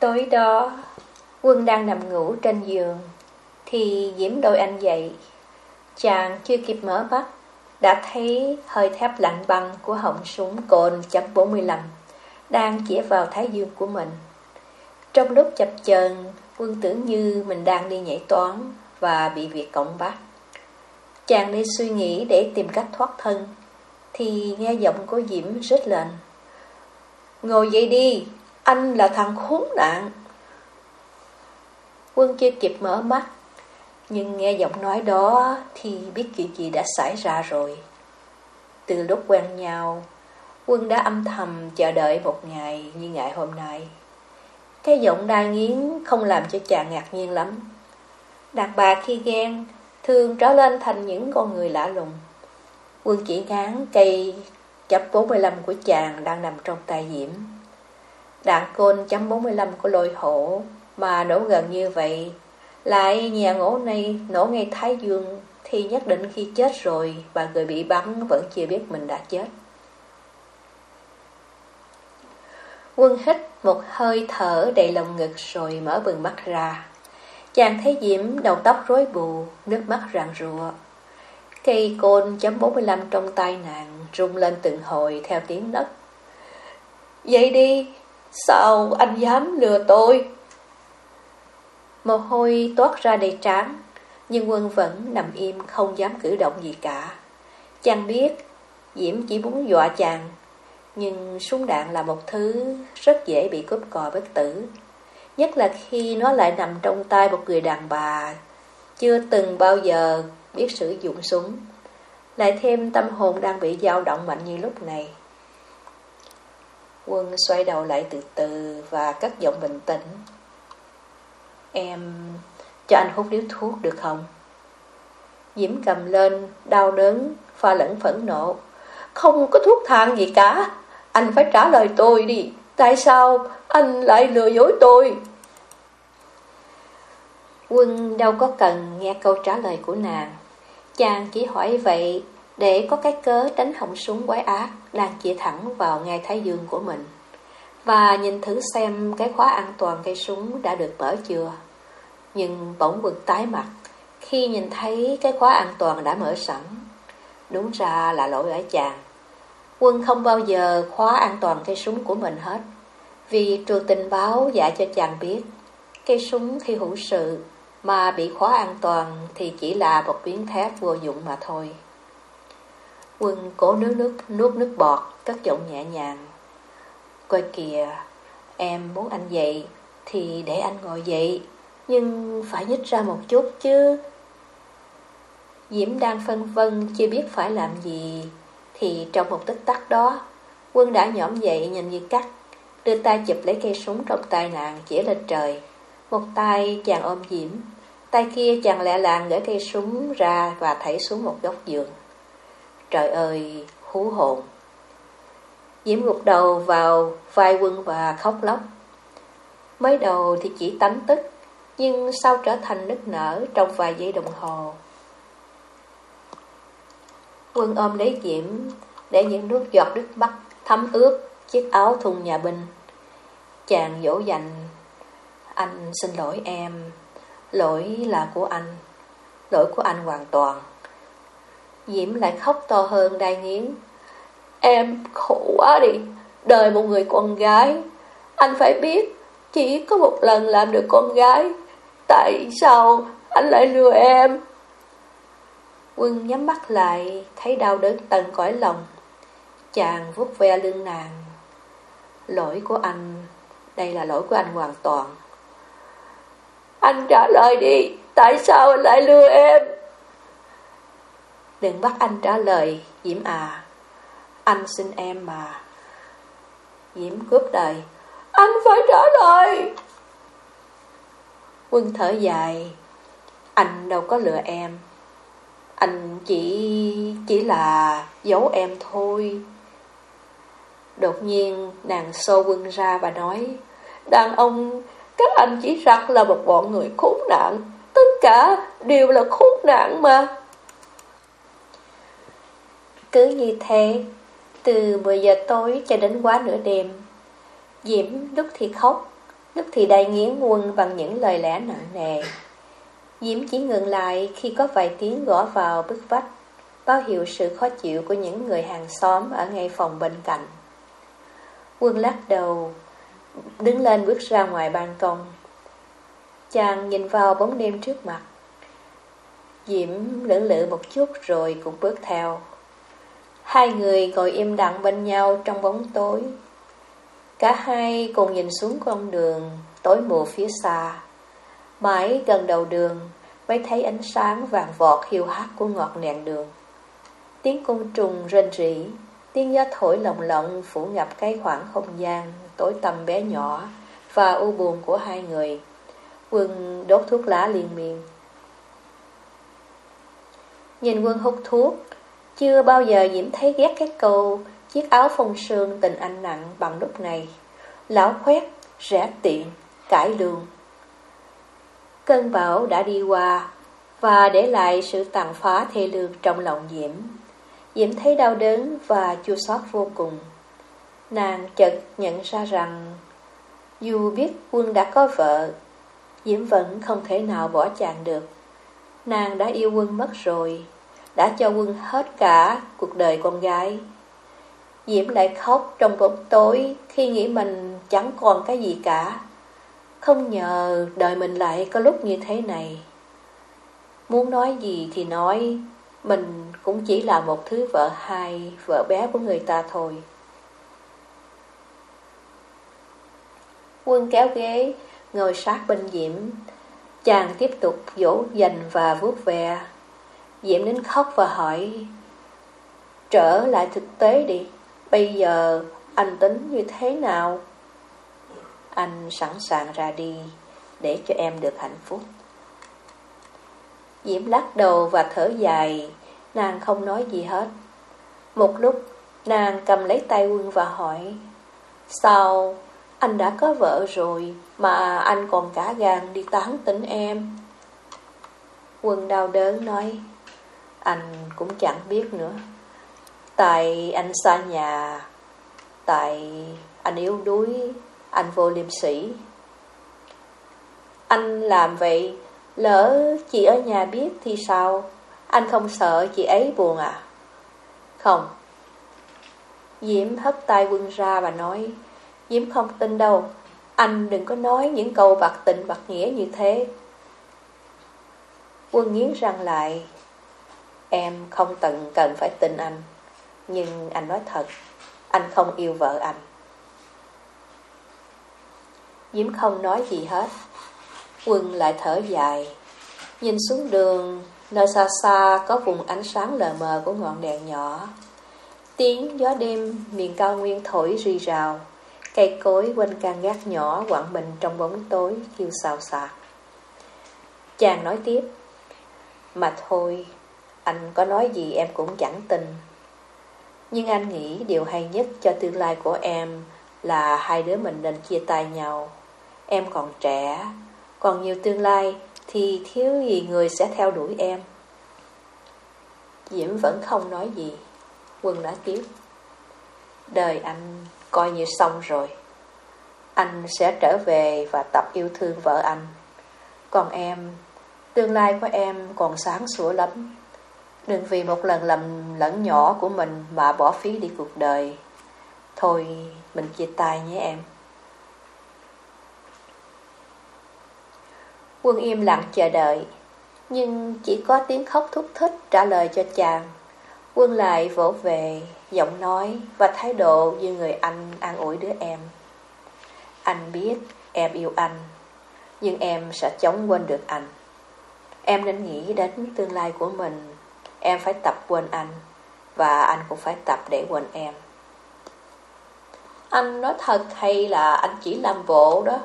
Tối đó, Quân đang nằm ngủ trên giường, thì Diễm đôi anh dậy. Chàng chưa kịp mở mắt, đã thấy hơi thép lạnh băng của họng súng cồn chấm 45 đang chĩa vào thái dương của mình. Trong lúc chập chờn, Quân tưởng như mình đang đi nhảy toán và bị việc cộng bắt. Chàng đi suy nghĩ để tìm cách thoát thân, thì nghe giọng của Diễm rít lên. Ngồi dậy đi, anh là thằng khốn nạn. Quân chưa kịp mở mắt, nhưng nghe giọng nói đó thì biết chuyện gì đã xảy ra rồi. Từ lúc quen nhau, Quân đã âm thầm chờ đợi một ngày như ngày hôm nay. Cái giọng đai nghiến không làm cho chàng ngạc nhiên lắm. Đàn bà khi ghen, thường trở lên thành những con người lạ lùng. Quân chỉ ngán cây chấm 45 của chàng đang nằm trong tay Diễm. Đạn côn chấm 45 của lôi hổ mà nổ gần như vậy, lại nhà ngỗ này nổ ngay Thái Dương thì nhất định khi chết rồi và người bị bắn vẫn chưa biết mình đã chết. Quân hít một hơi thở đầy lồng ngực rồi mở bừng mắt ra. Chàng thấy Diễm đầu tóc rối bù, nước mắt ràng rụa. Cây côn chấm 45 trong tay nàng rung lên từng hồi theo tiếng đất. Vậy đi, sao anh dám lừa tôi? Mồ hôi toát ra đầy trán, nhưng quân vẫn nằm im không dám cử động gì cả. Chàng biết, Diễm chỉ muốn dọa chàng, nhưng súng đạn là một thứ rất dễ bị cướp cò bất tử. Nhất là khi nó lại nằm trong tay một người đàn bà chưa từng bao giờ biết sử dụng súng. Lại thêm tâm hồn đang bị dao động mạnh như lúc này. Quân xoay đầu lại từ từ và cất giọng bình tĩnh. Em cho anh hút điếu thuốc được không? Diễm cầm lên, đau đớn, pha lẫn phẫn nộ. Không có thuốc thang gì cả. Anh phải trả lời tôi đi. Tại sao anh lại lừa dối tôi? Quân đâu có cần nghe câu trả lời của nàng. Chàng chỉ hỏi vậy để có cái cớ đánh họng súng quái ác đang chĩa thẳng vào ngay thái dương của mình. Và nhìn thử xem cái khóa an toàn cây súng đã được mở chưa. Nhưng bỗng vực tái mặt khi nhìn thấy cái khóa an toàn đã mở sẵn. Đúng ra là lỗi ở chàng. Quân không bao giờ khóa an toàn cây súng của mình hết. Vì trường tình báo dạy cho chàng biết, cây súng khi hữu sự mà bị khóa an toàn thì chỉ là một biến thép vô dụng mà thôi. Quân cố nước nước nuốt nước bọt, cất giọng nhẹ nhàng. Coi kìa, em muốn anh dậy thì để anh ngồi dậy, nhưng phải nhích ra một chút chứ. Diễm đang phân vân chưa biết phải làm gì, thì trong một tích tắc đó, quân đã nhõm dậy nhìn như cắt, đưa tay chụp lấy cây súng trong tay nàng chỉ lên trời. Một tay chàng ôm Diễm, tay kia chàng lẹ làng gỡ cây súng ra và thảy xuống một góc giường. Trời ơi, hú hồn! Diễm gục đầu vào vai quân và khóc lóc. Mới đầu thì chỉ tánh tức, nhưng sau trở thành nức nở trong vài giây đồng hồ. Quân ôm lấy Diễm để những nước giọt nước mắt thấm ướt chiếc áo thun nhà binh. Chàng dỗ dành, anh xin lỗi em, lỗi là của anh, lỗi của anh hoàn toàn. Diễm lại khóc to hơn đai nghiến. Em khổ quá đi, đời một người con gái. Anh phải biết, chỉ có một lần làm được con gái. Tại sao anh lại lừa em? Quân nhắm mắt lại, thấy đau đớn tận cõi lòng. Chàng vuốt ve lưng nàng. Lỗi của anh, đây là lỗi của anh hoàn toàn. Anh trả lời đi, tại sao anh lại lừa em? Đừng bắt anh trả lời, Diễm à. Anh xin em mà. Diễm cướp đời. Anh phải trả lời. Quân thở dài. Anh đâu có lừa em. Anh chỉ... chỉ là giấu em thôi. Đột nhiên nàng xô quân ra và nói Đàn ông, các anh chỉ rằng là một bọn người khốn nạn Tất cả đều là khốn nạn mà cứ như thế, từ 10 giờ tối cho đến quá nửa đêm, Diễm lúc thì khóc, Lúc thì đầy nghiến quân bằng những lời lẽ nặng nề. Diễm chỉ ngừng lại khi có vài tiếng gõ vào bức vách Báo hiệu sự khó chịu của những người hàng xóm ở ngay phòng bên cạnh. Quân lắc đầu Đứng lên bước ra ngoài ban công. Chàng nhìn vào bóng đêm trước mặt. Diễm lưỡng lự một chút rồi cũng bước theo. Hai người ngồi im lặng bên nhau trong bóng tối Cả hai cùng nhìn xuống con đường tối mù phía xa Mãi gần đầu đường mới thấy ánh sáng vàng vọt hiu hắt của ngọt đèn đường Tiếng côn trùng rên rỉ Tiếng gió thổi lồng lộng phủ ngập cái khoảng không gian tối tăm bé nhỏ và u buồn của hai người. Quân đốt thuốc lá liên miên. Nhìn quân hút thuốc, chưa bao giờ Diễm thấy ghét cái câu chiếc áo phong sương tình anh nặng bằng lúc này. Lão khoét, rẻ tiện, cải lương. Cơn bão đã đi qua và để lại sự tàn phá thê lương trong lòng Diễm. Diễm thấy đau đớn và chua xót vô cùng. Nàng chợt nhận ra rằng dù biết quân đã có vợ, Diễm vẫn không thể nào bỏ chàng được. Nàng đã yêu quân mất rồi, đã cho quân hết cả cuộc đời con gái. Diễm lại khóc trong bóng tối khi nghĩ mình chẳng còn cái gì cả. Không ngờ đời mình lại có lúc như thế này. Muốn nói gì thì nói, mình cũng chỉ là một thứ vợ hai, vợ bé của người ta thôi. Quân kéo ghế, ngồi sát bên Diễm. Chàng tiếp tục dỗ dành và vuốt ve diệm đến khóc và hỏi, Trở lại thực tế đi, bây giờ anh tính như thế nào? Anh sẵn sàng ra đi để cho em được hạnh phúc. Diễm lắc đầu và thở dài, nàng không nói gì hết. Một lúc, nàng cầm lấy tay quân và hỏi, Sao anh đã có vợ rồi mà anh còn cả gan đi tán tỉnh em? Quân đau đớn nói, anh cũng chẳng biết nữa. Tại anh xa nhà, tại anh yếu đuối, anh vô liêm sĩ. Anh làm vậy Lỡ chị ở nhà biết thì sao? Anh không sợ chị ấy buồn à? Không. Diễm hất tay quân ra và nói, Diễm không tin đâu, anh đừng có nói những câu bạc tình bạc nghĩa như thế. Quân nghiến răng lại, em không tận cần phải tin anh, nhưng anh nói thật, anh không yêu vợ anh. Diễm không nói gì hết, Quân lại thở dài Nhìn xuống đường Nơi xa xa có vùng ánh sáng lờ mờ của ngọn đèn nhỏ. Tiếng gió đêm miền cao nguyên thổi rì rào Cây cối quanh can gác nhỏ quặn mình trong bóng tối kêu xào xạc. Chàng nói tiếp Mà thôi anh có nói gì em cũng chẳng tin Nhưng anh nghĩ điều hay nhất cho tương lai của em Là hai đứa mình nên chia tay nhau Em còn trẻ còn nhiều tương lai thì thiếu gì người sẽ theo đuổi em. Diễm vẫn không nói gì. Quân đã kiếp Đời anh coi như xong rồi. Anh sẽ trở về và tập yêu thương vợ anh. Còn em, tương lai của em còn sáng sủa lắm. Đừng vì một lần lầm lẫn nhỏ của mình mà bỏ phí đi cuộc đời. Thôi, mình chia tay nhé em. Quân im lặng chờ đợi, nhưng chỉ có tiếng khóc thúc thích trả lời cho chàng. Quân lại vỗ về, giọng nói và thái độ như người anh an ủi đứa em. Anh biết em yêu anh, nhưng em sẽ chống quên được anh. Em nên nghĩ đến tương lai của mình, em phải tập quên anh, và anh cũng phải tập để quên em. Anh nói thật hay là anh chỉ làm bộ đó?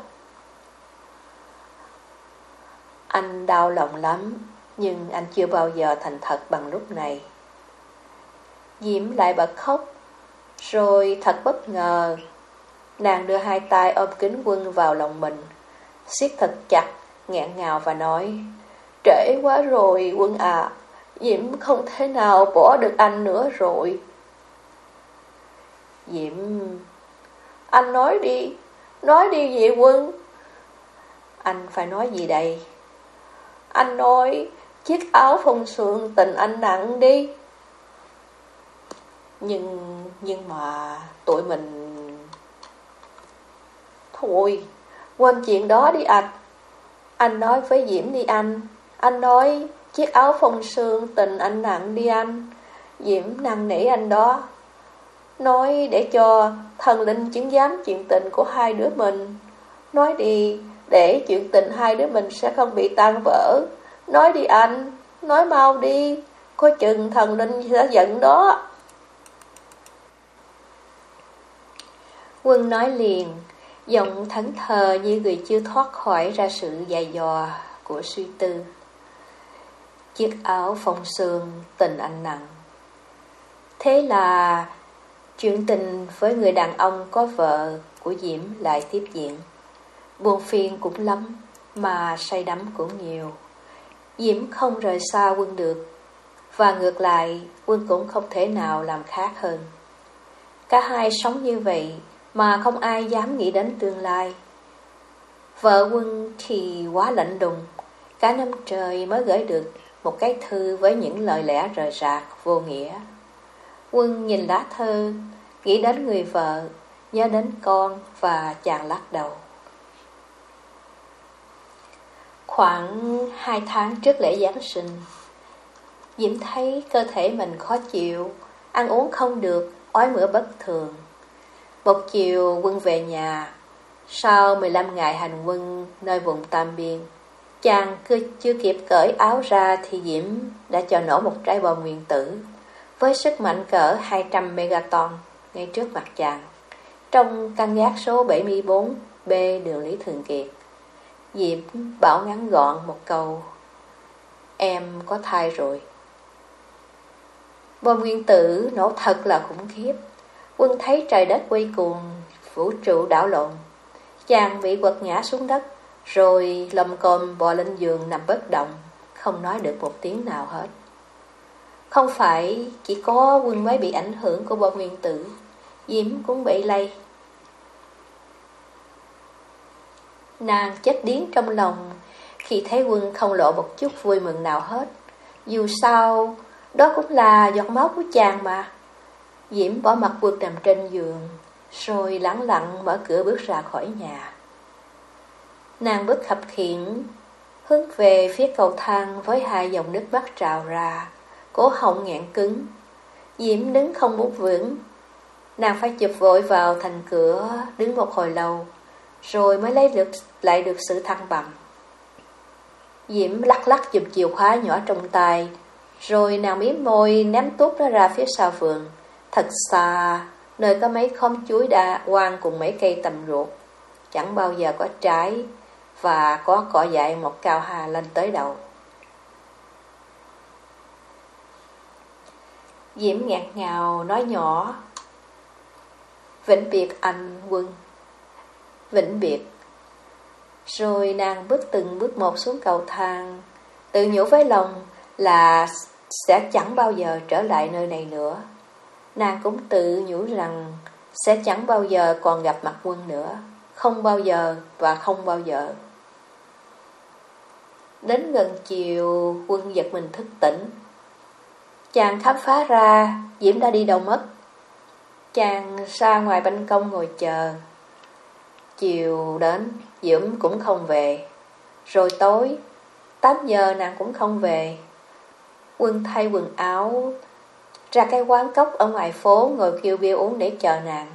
Anh đau lòng lắm, nhưng anh chưa bao giờ thành thật bằng lúc này. Diễm lại bật khóc, rồi thật bất ngờ. Nàng đưa hai tay ôm kính quân vào lòng mình, siết thật chặt, nghẹn ngào và nói, Trễ quá rồi quân à, Diễm không thể nào bỏ được anh nữa rồi. Diễm... Anh nói đi, nói đi gì quân, Anh phải nói gì đây? Anh nói chiếc áo phong sườn tình anh nặng đi. Nhưng, nhưng mà tụi mình... Thôi, quên chuyện đó đi anh. Anh nói với Diễm đi anh. Anh nói chiếc áo phong sương tình anh nặng đi anh. Diễm năn nỉ anh đó. Nói để cho thần linh chứng giám chuyện tình của hai đứa mình. Nói đi, để chuyện tình hai đứa mình sẽ không bị tan vỡ. Nói đi anh, nói mau đi, có chừng thần linh sẽ giận đó. Quân nói liền, giọng thẫn thờ như người chưa thoát khỏi ra sự dài dò của suy tư. Chiếc áo phong sương tình anh nặng. Thế là chuyện tình với người đàn ông có vợ của Diễm lại tiếp diễn. Buồn phiền cũng lắm, mà say đắm cũng nhiều. Diễm không rời xa quân được, và ngược lại quân cũng không thể nào làm khác hơn. Cả hai sống như vậy mà không ai dám nghĩ đến tương lai. Vợ quân thì quá lạnh đùng, cả năm trời mới gửi được một cái thư với những lời lẽ rời rạc, vô nghĩa. Quân nhìn lá thư, nghĩ đến người vợ, nhớ đến con và chàng lắc đầu. Khoảng hai tháng trước lễ Giáng sinh, Diễm thấy cơ thể mình khó chịu, ăn uống không được, ói mửa bất thường. Một chiều quân về nhà, sau 15 ngày hành quân nơi vùng Tam Biên, chàng cứ chưa kịp cởi áo ra thì Diễm đã cho nổ một trái bom nguyên tử với sức mạnh cỡ 200 megaton ngay trước mặt chàng, trong căn gác số 74B đường Lý Thường Kiệt. Diệp bảo ngắn gọn một câu Em có thai rồi. Bom nguyên tử nổ thật là khủng khiếp. Quân thấy trời đất quay cuồng Vũ trụ đảo lộn. Chàng bị quật ngã xuống đất. Rồi lầm cơm bò lên giường nằm bất động, Không nói được một tiếng nào hết. Không phải chỉ có quân mới bị ảnh hưởng của bom nguyên tử, Diễm cũng bị lây. Nàng chết điếng trong lòng, Khi thấy quân không lộ một chút vui mừng nào hết. Dù sao, Đó cũng là giọt máu của chàng mà. Diễm bỏ mặt quân nằm trên giường, Rồi lặng lặng mở cửa bước ra khỏi nhà. Nàng bước khập khiển Hướng về phía cầu thang Với hai dòng nước mắt trào ra. Cổ họng nghẹn cứng. Diễm đứng không muốn vững. Nàng phải chụp vội vào thành cửa Đứng một hồi lâu rồi mới lấy được lại được sự thăng bằng. Diễm lắc lắc chùm chìa khóa nhỏ trong tay, rồi nàng miếm môi ném tút nó ra phía sau vườn, thật xa, nơi có mấy khóm chuối đa quang cùng mấy cây tầm ruột, chẳng bao giờ có trái và có cỏ dại một cao hà lên tới đầu. Diễm ngạc ngào nói nhỏ Vĩnh biệt anh quân vĩnh biệt. Rồi nàng bước từng bước một xuống cầu thang, tự nhủ với lòng là sẽ chẳng bao giờ trở lại nơi này nữa. Nàng cũng tự nhủ rằng sẽ chẳng bao giờ còn gặp mặt quân nữa, không bao giờ và không bao giờ. Đến gần chiều, quân giật mình thức tỉnh. Chàng khám phá ra Diễm đã đi đâu mất. Chàng ra ngoài ban công ngồi chờ, Chiều đến, Diễm cũng không về. Rồi tối, 8 giờ nàng cũng không về. Quân thay quần áo, ra cái quán cốc ở ngoài phố ngồi kêu bia uống để chờ nàng.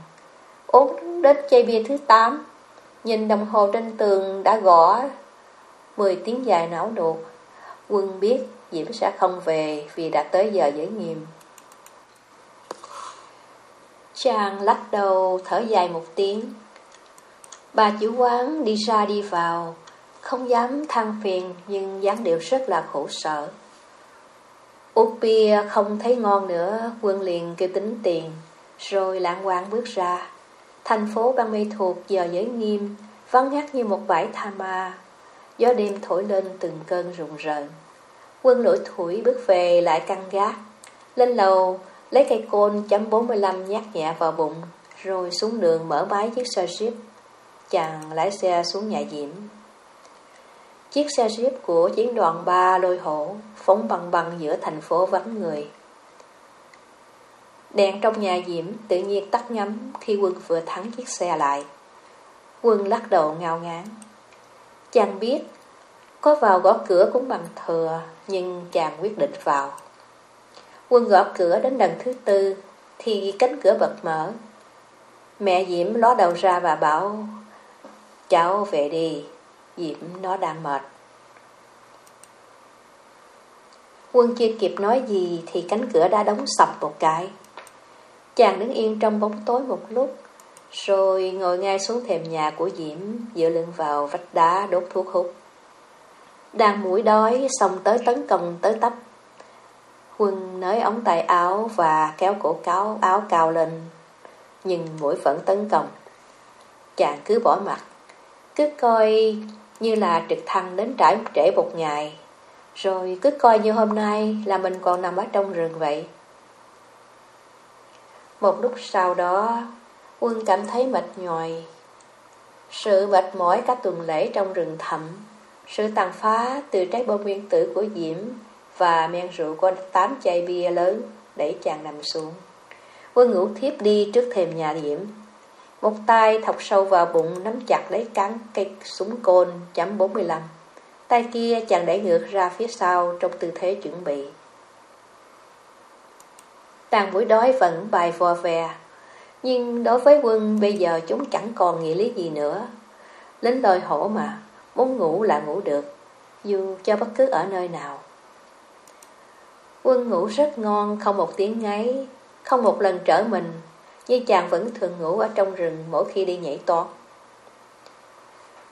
Uống đến chai bia thứ 8, nhìn đồng hồ trên tường đã gõ 10 tiếng dài não đột. Quân biết Diễm sẽ không về vì đã tới giờ giới nghiêm. Chàng lắc đầu thở dài một tiếng Bà chủ quán đi ra đi vào, không dám than phiền nhưng dáng điệu rất là khổ sở. Uống bia không thấy ngon nữa, quân liền kêu tính tiền, rồi lãng quang bước ra. Thành phố ban mê thuộc giờ giới nghiêm, vắng ngắt như một bãi tha ma. Gió đêm thổi lên từng cơn rùng rợn. Quân lỗi thủi bước về lại căn gác. Lên lầu, lấy cây côn chấm 45 nhát nhẹ vào bụng, rồi xuống đường mở bái chiếc xe jeep chàng lái xe xuống nhà Diễm. Chiếc xe jeep của chiến đoàn ba lôi hổ phóng bằng bằng giữa thành phố vắng người. Đèn trong nhà Diễm tự nhiên tắt ngắm khi quân vừa thắng chiếc xe lại. Quân lắc đầu ngao ngán. Chàng biết, có vào gõ cửa cũng bằng thừa, nhưng chàng quyết định vào. Quân gõ cửa đến lần thứ tư, thì cánh cửa bật mở. Mẹ Diễm ló đầu ra và bảo, cháu về đi, Diễm nó đang mệt. Quân chưa kịp nói gì thì cánh cửa đã đóng sập một cái. Chàng đứng yên trong bóng tối một lúc, rồi ngồi ngay xuống thềm nhà của Diễm, dựa lưng vào vách đá đốt thuốc hút. Đang mũi đói, xong tới tấn công tới tấp. Quân nới ống tay áo và kéo cổ cáo áo cao lên, nhưng mũi vẫn tấn công. Chàng cứ bỏ mặt, cứ coi như là trực thăng đến trải trễ một ngày, rồi cứ coi như hôm nay là mình còn nằm ở trong rừng vậy. Một lúc sau đó, quân cảm thấy mệt nhòi. Sự mệt mỏi các tuần lễ trong rừng thẳm, sự tàn phá từ trái bom nguyên tử của Diễm và men rượu của tám chai bia lớn đẩy chàng nằm xuống. Quân ngủ thiếp đi trước thềm nhà Diễm. Một tay thọc sâu vào bụng nắm chặt lấy cán cây súng côn chấm 45. Tay kia chàng đẩy ngược ra phía sau trong tư thế chuẩn bị. Tàn buổi đói vẫn bài vò vè nhưng đối với quân, bây giờ chúng chẳng còn nghĩa lý gì nữa. Lính lôi hổ mà, Muốn ngủ là ngủ được Dù cho bất cứ ở nơi nào. Quân ngủ rất ngon, Không một tiếng ngáy, Không một lần trở mình, Như chàng vẫn thường ngủ ở trong rừng Mỗi khi đi nhảy toán.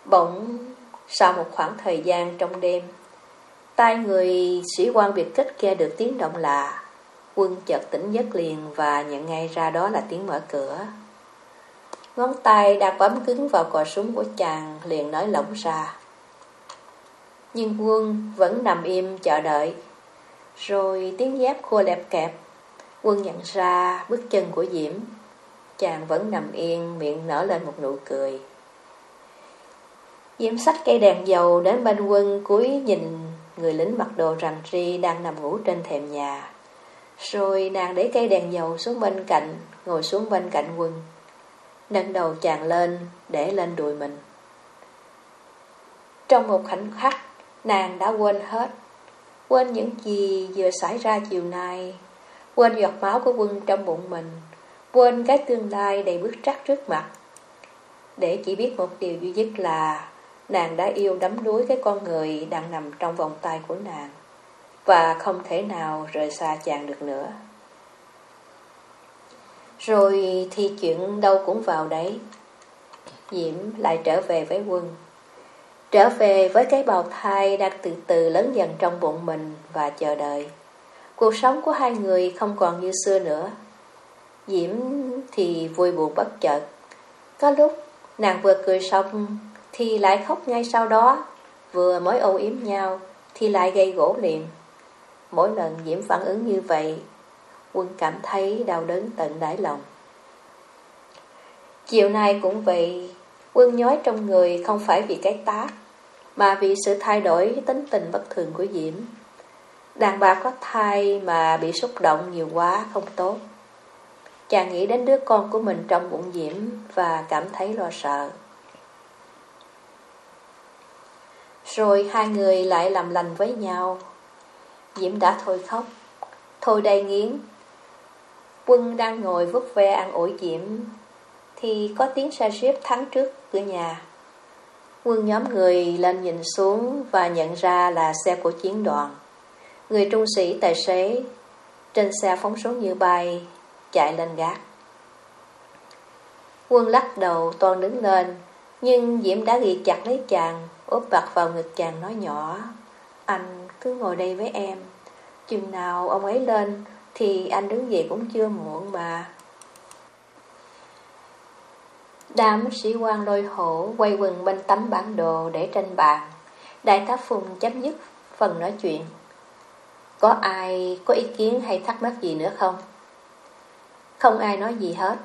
Bỗng, Sau một khoảng thời gian trong đêm, Tai người sĩ quan biệt kích kia được tiếng động lạ. Quân chợt tỉnh giấc liền và nhận ngay ra đó là tiếng mở cửa. Ngón tay đang bấm cứng vào cò súng của chàng liền nói lỏng ra. Nhưng quân vẫn nằm im chờ đợi. Rồi tiếng dép khô lẹp kẹp. Quân nhận ra bước chân của Diễm. Chàng vẫn nằm yên, miệng nở lên một nụ cười. Diễm xách cây đèn dầu đến bên quân cúi nhìn người lính mặc đồ rằn ri đang nằm ngủ trên thềm nhà. Rồi nàng để cây đèn dầu xuống bên cạnh, ngồi xuống bên cạnh quân. Nâng đầu chàng lên, để lên đùi mình. Trong một khoảnh khắc, nàng đã quên hết. Quên những gì vừa xảy ra chiều nay. Quên giọt máu của quân trong bụng mình. Quên cái tương lai đầy bước trắc trước mặt. Để chỉ biết một điều duy nhất là nàng đã yêu đắm đuối cái con người đang nằm trong vòng tay của nàng và không thể nào rời xa chàng được nữa. Rồi thì chuyện đâu cũng vào đấy. Diễm lại trở về với quân. Trở về với cái bào thai đang từ từ lớn dần trong bụng mình và chờ đợi. Cuộc sống của hai người không còn như xưa nữa. Diễm thì vui buồn bất chợt. Có lúc nàng vừa cười xong thì lại khóc ngay sau đó. Vừa mới âu yếm nhau thì lại gây gỗ liền. Mỗi lần Diễm phản ứng như vậy, quân cảm thấy đau đớn tận đáy lòng. Chiều nay cũng vậy, quân nhói trong người không phải vì cái tác, mà vì sự thay đổi tính tình bất thường của Diễm. Đàn bà có thai mà bị xúc động nhiều quá không tốt. Chàng nghĩ đến đứa con của mình trong bụng Diễm và cảm thấy lo sợ. Rồi hai người lại làm lành với nhau Diễm đã thôi khóc. Thôi đầy nghiến. Quân đang ngồi vứt ve ăn ủi Diễm, Thì có tiếng xe jeep thắng trước cửa nhà. Quân nhóm người lên nhìn xuống Và nhận ra là xe của chiến đoàn. Người trung sĩ tài xế Trên xe phóng xuống như bay, Chạy lên gác. Quân lắc đầu toàn đứng lên, Nhưng Diễm đã ghi chặt lấy chàng, úp mặt vào ngực chàng nói nhỏ. Anh cứ ngồi đây với em. Chừng nào ông ấy lên Thì anh đứng dậy cũng chưa muộn mà. Đám sĩ quan lôi hổ quay quần bên tấm bản đồ để trên bàn. Đại tá Phùng chấm dứt phần nói chuyện. Có ai có ý kiến hay thắc mắc gì nữa không? Không ai nói gì hết.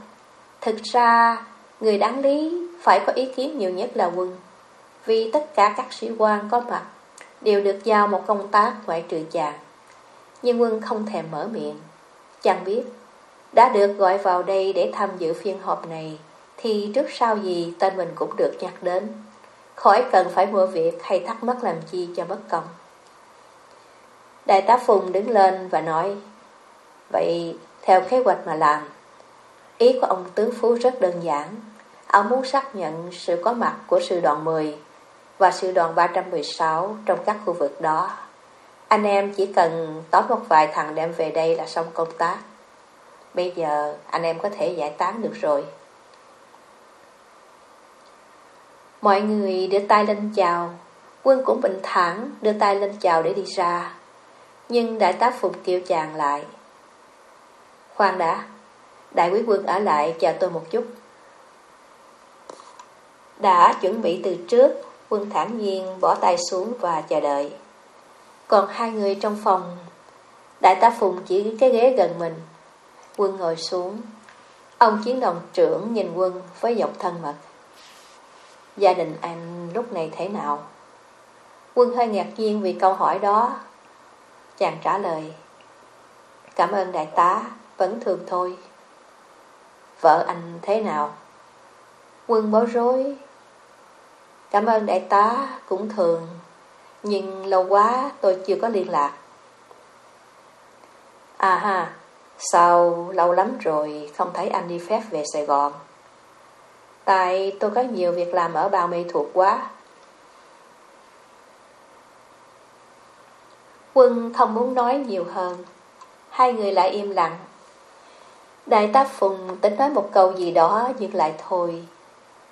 Thực ra, người đáng lý phải có ý kiến nhiều nhất là quân. Vì tất cả các sĩ quan có mặt đều được giao một công tác ngoại trừ chàng. Nhưng quân không thèm mở miệng. Chàng biết, đã được gọi vào đây để tham dự phiên họp này, thì trước sau gì tên mình cũng được nhắc đến. Khỏi cần phải mua việc hay thắc mắc làm chi cho mất công. Đại tá Phùng đứng lên và nói, Vậy theo kế hoạch mà làm, ý của ông tướng Phú rất đơn giản. Ông muốn xác nhận sự có mặt của sư đoàn 10 và sư đoàn 316 trong các khu vực đó. Anh em chỉ cần tóm một vài thằng đem về đây là xong công tác. Bây giờ anh em có thể giải tán được rồi. Mọi người đưa tay lên chào, quân cũng bình thản đưa tay lên chào để đi ra. Nhưng đại tá Phùng kêu chàng lại. Khoan đã, đại quý quân ở lại chờ tôi một chút. Đã chuẩn bị từ trước, quân thản nhiên bỏ tay xuống và chờ đợi. Còn hai người trong phòng, đại tá Phùng chỉ cái ghế gần mình. Quân ngồi xuống, ông chiến đồng trưởng nhìn quân với giọng thân mật. Gia đình anh lúc này thế nào? Quân hơi ngạc nhiên vì câu hỏi đó. Chàng trả lời. Cảm ơn đại tá, vẫn thường thôi. Vợ anh thế nào? Quân bối rối. Cảm ơn đại tá, cũng thường. Nhưng lâu quá tôi chưa có liên lạc. À ha, sao lâu lắm rồi không thấy anh đi phép về Sài Gòn? Tại tôi có nhiều việc làm ở bang mê thuộc quá. Quân không muốn nói nhiều hơn. Hai người lại im lặng. Đại tá Phùng tính nói một câu gì đó nhưng lại thôi.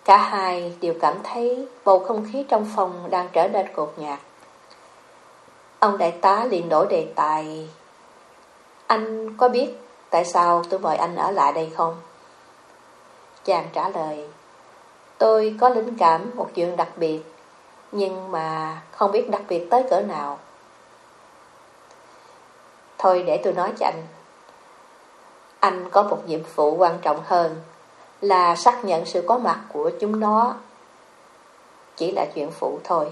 Cả hai đều cảm thấy bầu không khí trong phòng đang trở nên cột nhạt. Ông đại tá liền đổi đề tài. Anh có biết tại sao tôi mời anh ở lại đây không? Chàng trả lời. Tôi có linh cảm một chuyện đặc biệt, nhưng mà không biết đặc biệt tới cỡ nào. Thôi để tôi nói cho anh. Anh có một nhiệm vụ quan trọng hơn là xác nhận sự có mặt của chúng nó. Chỉ là chuyện phụ thôi.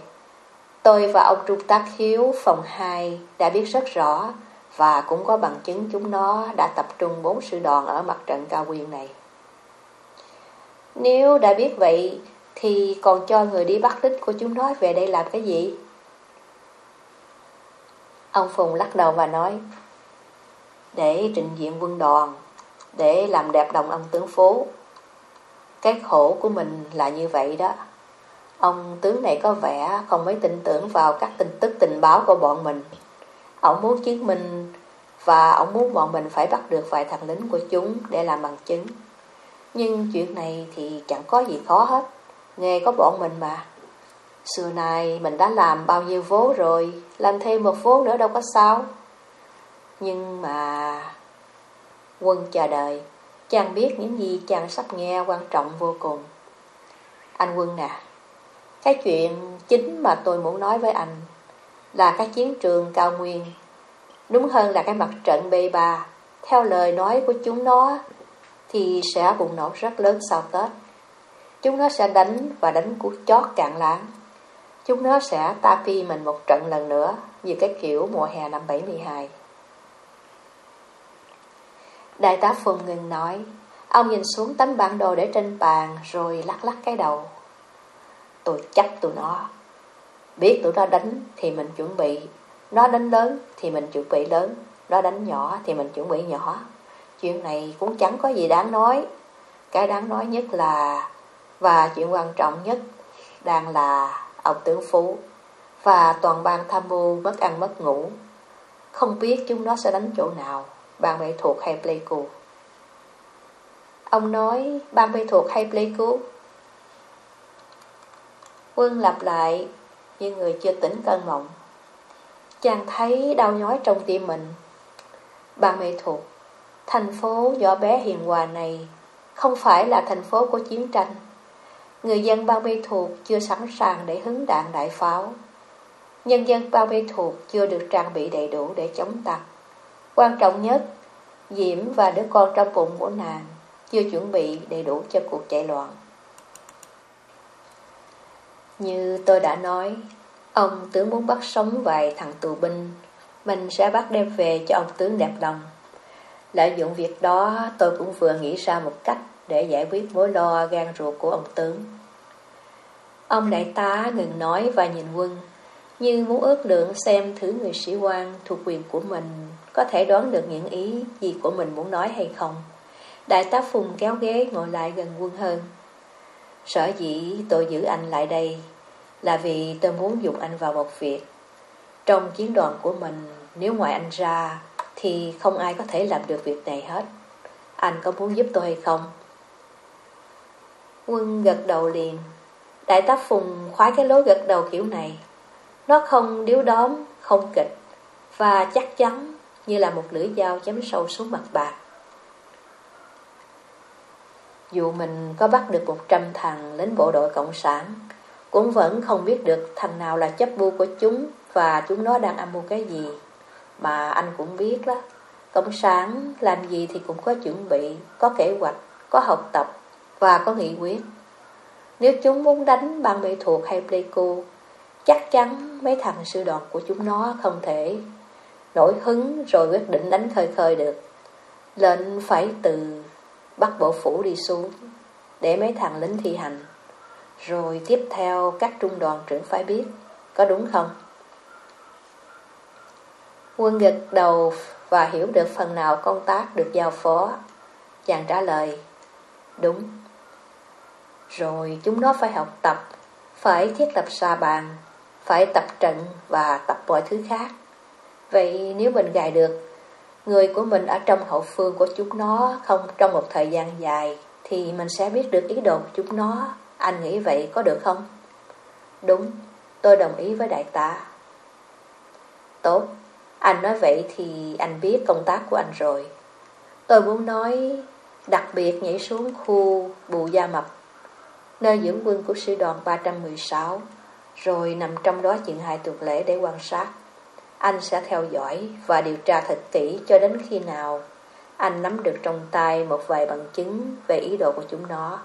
Tôi và ông Trung Tác Hiếu phòng 2 đã biết rất rõ và cũng có bằng chứng chúng nó đã tập trung bốn sư đoàn ở mặt trận cao nguyên này. Nếu đã biết vậy, thì còn cho người đi bắt đích của chúng nó về đây làm cái gì? Ông Phùng lắc đầu và nói, Để trình diện quân đoàn, Để làm đẹp đồng ông tướng phố cái khổ của mình là như vậy đó. Ông tướng này có vẻ không mấy tin tưởng vào các tin tức tình báo của bọn mình. Ông muốn chứng minh Và ông muốn bọn mình phải bắt được vài thằng lính của chúng để làm bằng chứng. Nhưng chuyện này thì chẳng có gì khó hết. Nghề có bọn mình mà. Xưa nay mình đã làm bao nhiêu vố rồi, Làm thêm một vố nữa đâu có sao. Nhưng mà Quân chờ đợi. Chàng biết những gì chàng sắp nghe quan trọng vô cùng. Anh Quân nè, Cái chuyện chính mà tôi muốn nói với anh Là cái chiến trường cao nguyên, Đúng hơn là cái mặt trận B3 Theo lời nói của chúng nó Thì sẽ bùng nổ rất lớn sau Tết. Chúng nó sẽ đánh và đánh cuộc chót cạn lãng. Chúng nó sẽ ta phi mình một trận lần nữa, Như cái kiểu mùa hè năm 72 Đại tá Phùng ngừng nói, Ông nhìn xuống tấm bản đồ để trên bàn Rồi lắc lắc cái đầu. Tôi chắc tụi nó. Biết tụi nó đánh thì mình chuẩn bị. Nó đánh lớn thì mình chuẩn bị lớn. Nó đánh nhỏ thì mình chuẩn bị nhỏ. Chuyện này cũng chẳng có gì đáng nói. Cái đáng nói nhất là, Và chuyện quan trọng nhất Đang là ông tướng Phú. Và toàn ban tham mưu mất ăn mất ngủ. Không biết chúng nó sẽ đánh chỗ nào. Ban mê thuộc hay Pleiku Ông nói ban mê thuộc hay Pleiku Quân lặp lại Như người chưa tỉnh cơn mộng. Chàng thấy đau nhói trong tim mình. Ban mê thuộc, Thành phố nhỏ bé hiền hòa này Không phải là thành phố của chiến tranh. Người dân bao Mê thuộc chưa sẵn sàng để hứng đạn đại pháo. Nhân dân bao bê thuộc chưa được trang bị đầy đủ để chống tặc. Quan trọng nhất, Diễm và đứa con trong bụng của nàng chưa chuẩn bị đầy đủ cho cuộc chạy loạn. Như tôi đã nói, ông tướng muốn bắt sống vài thằng tù binh, mình sẽ bắt đem về cho ông tướng đẹp lòng. Lợi dụng việc đó tôi cũng vừa nghĩ ra một cách để giải quyết mối lo gan ruột của ông tướng. Ông đại tá ngừng nói và nhìn quân, như muốn ước lượng xem thứ người sĩ quan thuộc quyền của mình có thể đoán được những ý gì của mình muốn nói hay không. Đại tá Phùng kéo ghế ngồi lại gần quân hơn. Sở dĩ tôi giữ anh lại đây là vì tôi muốn dùng anh vào một việc. Trong chiến đoàn của mình, nếu ngoài anh ra thì không ai có thể làm được việc này hết. Anh có muốn giúp tôi hay không? Quân gật đầu liền. Đại tá Phùng khoái cái lối gật đầu kiểu này. Nó không điếu đóm, không kịch và chắc chắn như là một lưỡi dao chém sâu xuống mặt bạc. Dù mình có bắt được 100 thằng lính bộ đội Cộng sản, cũng vẫn không biết được thằng nào là chấp bu của chúng và chúng nó đang âm mưu cái gì. Mà anh cũng biết đó, Cộng sản làm gì thì cũng có chuẩn bị, có kế hoạch, có học tập và có nghị quyết. Nếu chúng muốn đánh bằng mỹ thuộc hay Pleiku, chắc chắn mấy thằng sư đoàn của chúng nó không thể nổi hứng rồi quyết định đánh khơi khơi được. Lệnh phải từ bắt bộ phủ đi xuống để mấy thằng lính thi hành. Rồi tiếp theo các trung đoàn trưởng phải biết, có đúng không? Quân gật đầu và hiểu được phần nào công tác được giao phó. Chàng trả lời, đúng. Rồi chúng nó phải học tập, phải thiết lập xa bàn, phải tập trận và tập mọi thứ khác. Vậy nếu mình gài được người của mình ở trong hậu phương của chúng nó không trong một thời gian dài thì mình sẽ biết được ý đồ của chúng nó. Anh nghĩ vậy có được không? Đúng, tôi đồng ý với đại tá. Tốt, anh nói vậy thì anh biết công tác của anh rồi. Tôi muốn nói đặc biệt nhảy xuống khu Bù Gia Mập, nơi dưỡng quân của sư đoàn 316, rồi nằm trong đó chừng hai tuần lễ để quan sát. Anh sẽ theo dõi và điều tra thật kỹ cho đến khi nào anh nắm được trong tay một vài bằng chứng về ý đồ của chúng nó.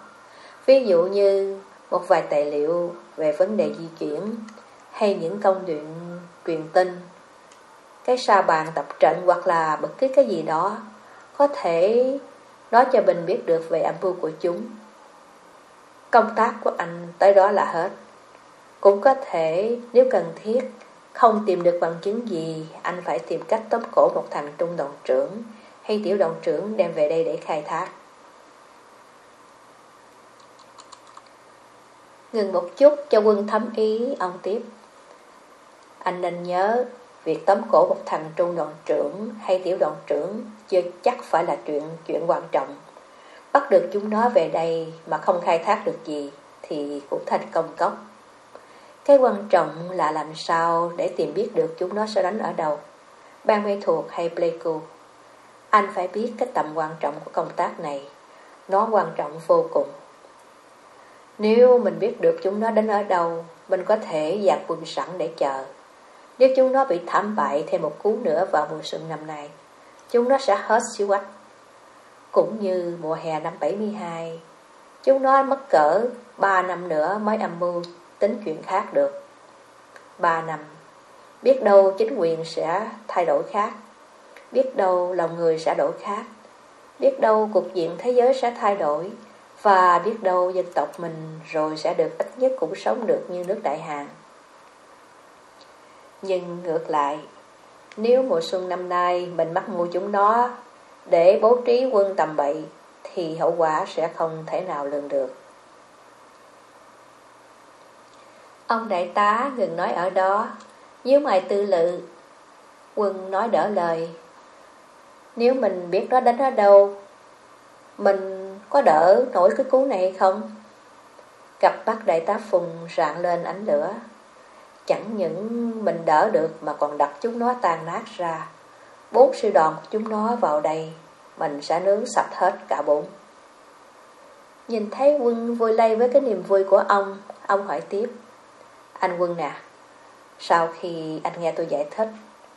Ví dụ như một vài tài liệu về vấn đề di chuyển hay những công điện truyền tin, cái sa bàn tập trận hoặc là bất cứ cái gì đó có thể nói cho Bình biết được về âm mưu của chúng. Công tác của anh tới đó là hết. Cũng có thể nếu cần thiết không tìm được bằng chứng gì, anh phải tìm cách tóm cổ một thằng trung đoàn trưởng hay tiểu đoàn trưởng đem về đây để khai thác. Ngừng một chút cho quân thấm ý, ông tiếp. Anh nên nhớ, việc tóm cổ một thằng trung đoàn trưởng hay tiểu đoàn trưởng chưa chắc phải là chuyện chuyện quan trọng. Bắt được chúng nó về đây mà không khai thác được gì thì cũng thành công cốc. Cái quan trọng là làm sao để tìm biết được chúng nó sẽ đánh ở đâu, ban mê thuộc hay Pleiku. Anh phải biết cái tầm quan trọng của công tác này, nó quan trọng vô cùng. Nếu mình biết được chúng nó đánh ở đâu, mình có thể dạt quân sẵn để chờ. Nếu chúng nó bị thảm bại thêm một cú nữa vào mùa xuân năm nay, chúng nó sẽ hết siêu quách. Cũng như mùa hè năm 72, chúng nó mất cỡ 3 năm nữa mới âm mưu tính chuyện khác được. Ba năm, biết đâu chính quyền sẽ thay đổi khác, biết đâu lòng người sẽ đổi khác, biết đâu cục diện thế giới sẽ thay đổi, và biết đâu dân tộc mình rồi sẽ được ít nhất cũng sống được như nước Đại Hàn. Nhưng ngược lại, nếu mùa xuân năm nay mình mắc mua chúng nó để bố trí quân tầm bậy, thì hậu quả sẽ không thể nào lường được. Ông đại tá ngừng nói ở đó. Nếu mày tư lự. Quân nói đỡ lời. Nếu mình biết nó đánh ở đâu, Mình có đỡ nổi cái cú này không? Cặp bác đại tá Phùng rạng lên ánh lửa. Chẳng những mình đỡ được Mà còn đặt chúng nó tan nát ra. Bốn sư đoàn của chúng nó vào đây, Mình sẽ nướng sạch hết cả bốn. Nhìn thấy quân vui lây với cái niềm vui của ông Ông hỏi tiếp anh Quân nè, sau khi anh nghe tôi giải thích,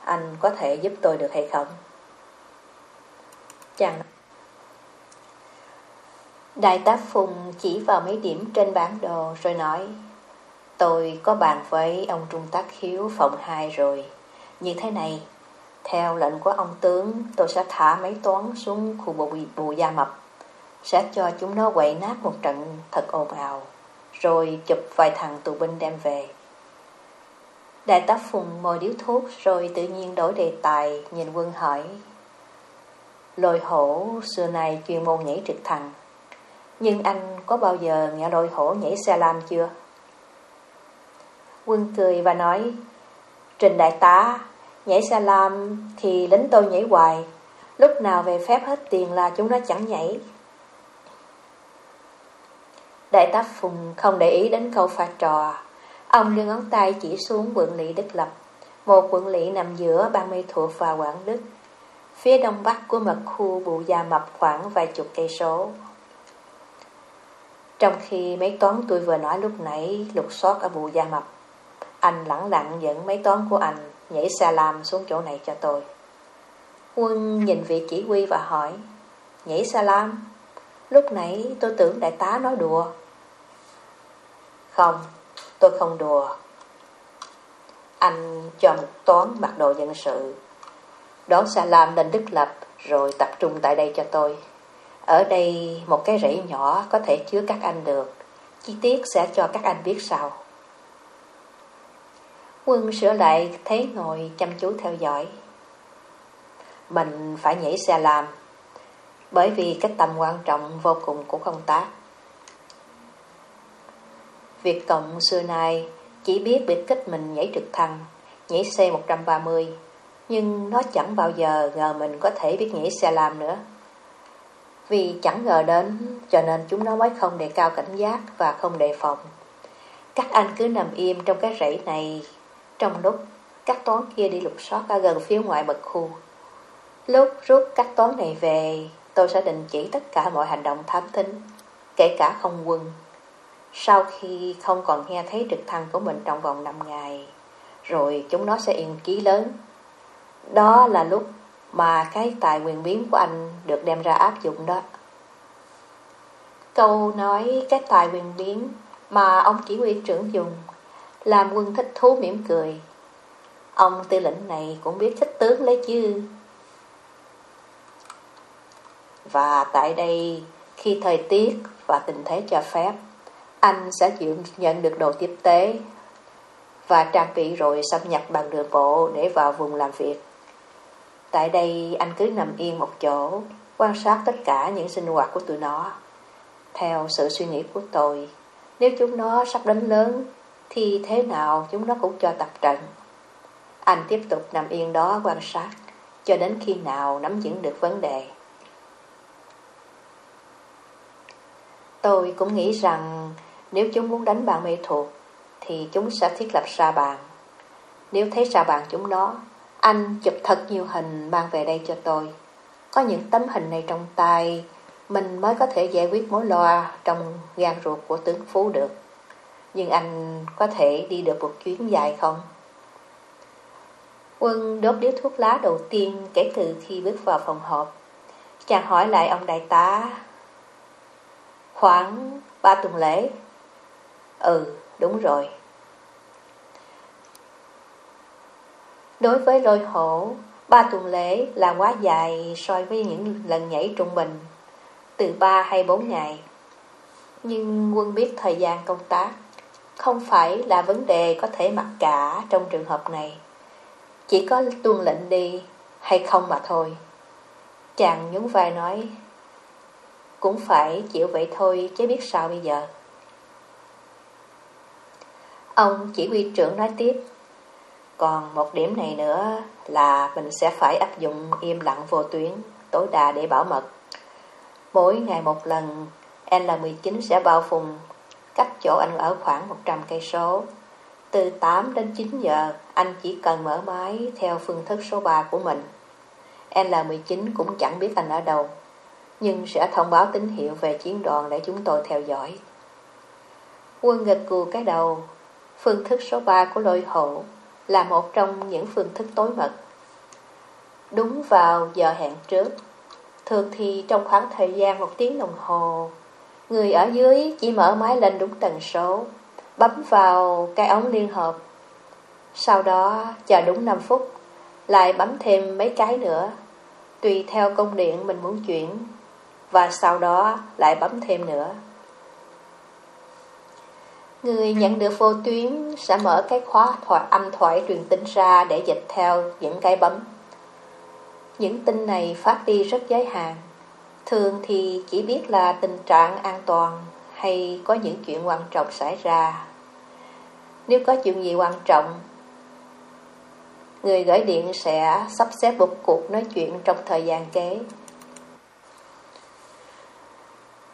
anh có thể giúp tôi được hay không? Chàng Đại tá Phùng chỉ vào mấy điểm trên bản đồ rồi nói Tôi có bàn với ông Trung Tắc Hiếu phòng 2 rồi. Như thế này, theo lệnh của ông tướng, tôi sẽ thả mấy toán xuống khu bộ bù gia mập. Sẽ cho chúng nó quậy nát một trận thật ồn ào, rồi chụp vài thằng tù binh đem về. Đại tá Phùng mồi điếu thuốc rồi tự nhiên đổi đề tài, nhìn quân hỏi. Lôi hổ xưa nay chuyên môn nhảy trực thăng, nhưng anh có bao giờ nghe lôi hổ nhảy xe lam chưa? Quân cười và nói, Trình đại tá, nhảy xe lam thì lính tôi nhảy hoài, lúc nào về phép hết tiền là chúng nó chẳng nhảy. Đại tá Phùng không để ý đến câu pha trò, ông liên ngón tay chỉ xuống quận lỵ Đức Lập, một quận lỵ nằm giữa Ban Mê Thuộc và Quảng Đức, phía đông bắc của mật khu Bù Gia Mập khoảng vài chục cây số. Trong khi mấy toán tôi vừa nói lúc nãy lục soát ở Bù Gia Mập, anh lẳng lặng dẫn mấy toán của anh nhảy xa lam xuống chỗ này cho tôi. Quân nhìn vị chỉ huy và hỏi, nhảy xa lam? Lúc nãy tôi tưởng đại tá nói đùa. Không, tôi không đùa. Anh cho một toán mặc đồ dân sự. Đón xa lam lên Đức Lập rồi tập trung tại đây cho tôi. Ở đây một cái rẫy nhỏ có thể chứa các anh được. Chi tiết sẽ cho các anh biết sau. Quân sửa lại thấy ngồi chăm chú theo dõi. Mình phải nhảy xe làm, bởi vì cái tầm quan trọng vô cùng của công tác. Việt Cộng xưa nay chỉ biết biệt kích mình nhảy trực thăng, nhảy C-130, nhưng nó chẳng bao giờ ngờ mình có thể biết nhảy xe làm nữa. Vì chẳng ngờ đến, cho nên chúng nó mới không đề cao cảnh giác và không đề phòng. Các anh cứ nằm im trong cái rẫy này trong lúc các toán kia đi lục soát ở gần phía ngoài mật khu Lúc rút các toán này về Tôi sẽ đình chỉ tất cả mọi hành động thám thính, Kể cả không quân. Sau khi không còn nghe thấy trực thăng của mình trong vòng 5 ngày, Rồi chúng nó sẽ yên ký lớn. Đó là lúc mà cái tài quyền biến của anh được đem ra áp dụng đó. Câu nói cái tài quyền biến mà ông chỉ huy trưởng dùng làm quân thích thú mỉm cười. Ông tư lệnh này cũng biết thích tướng lấy chứ. Và tại đây Khi thời tiết và tình thế cho phép Anh sẽ chịu nhận được đồ tiếp tế Và trang bị rồi xâm nhập bằng đường bộ Để vào vùng làm việc Tại đây anh cứ nằm yên một chỗ Quan sát tất cả những sinh hoạt của tụi nó Theo sự suy nghĩ của tôi Nếu chúng nó sắp đến lớn thì thế nào chúng nó cũng cho tập trận. Anh tiếp tục nằm yên đó quan sát, cho đến khi nào nắm vững được vấn đề. Tôi cũng nghĩ rằng nếu chúng muốn đánh bạn mê thuộc, thì chúng sẽ thiết lập sa bàn. Nếu thấy sa bàn chúng nó, anh chụp thật nhiều hình mang về đây cho tôi. Có những tấm hình này trong tay, mình mới có thể giải quyết mối loa trong gan ruột của tướng Phú được. Nhưng anh có thể đi được một chuyến dài không? Quân đốt điếu thuốc lá đầu tiên kể từ khi bước vào phòng họp. Chàng hỏi lại ông đại tá. Khoảng ba tuần lễ. Ừ, đúng rồi. Đối với lôi hổ, ba tuần lễ là quá dài so với những lần nhảy trung bình, từ ba hay bốn ngày. Nhưng quân biết thời gian công tác không phải là vấn đề có thể mặc cả trong trường hợp này. Chỉ có tuân lệnh đi hay không mà thôi. Chàng nhún vai nói, cũng phải chịu vậy thôi chứ biết sao bây giờ. Ông chỉ huy trưởng nói tiếp, còn một điểm này nữa là mình sẽ phải áp dụng im lặng vô tuyến, tối đa để bảo mật. Mỗi ngày một lần, N19 sẽ bao phùng cách chỗ anh ở khoảng 100 cây số. Từ 8 đến 9 giờ, anh chỉ cần mở máy theo phương thức số 3 của mình. L19 cũng chẳng biết anh ở đâu, nhưng sẽ thông báo tín hiệu về chiến đoàn để chúng tôi theo dõi. Quân nghịch cù cái đầu, phương thức số 3 của lôi hộ là một trong những phương thức tối mật. Đúng vào giờ hẹn trước, thường thì trong khoảng thời gian một tiếng đồng hồ Người ở dưới chỉ mở máy lên đúng tần số bấm vào cái ống liên hợp. Sau đó chờ đúng 5 phút, lại bấm thêm mấy cái nữa, tùy theo công điện mình muốn chuyển, và sau đó lại bấm thêm nữa. Người nhận được vô tuyến sẽ mở cái khóa thoại âm thoại truyền tin ra để dịch theo những cái bấm. Những tin này phát đi rất giới hạn. Thường thì chỉ biết là tình trạng an toàn hay có những chuyện quan trọng xảy ra. Nếu có chuyện gì quan trọng, người gửi điện sẽ sắp xếp một cuộc nói chuyện trong thời gian kế.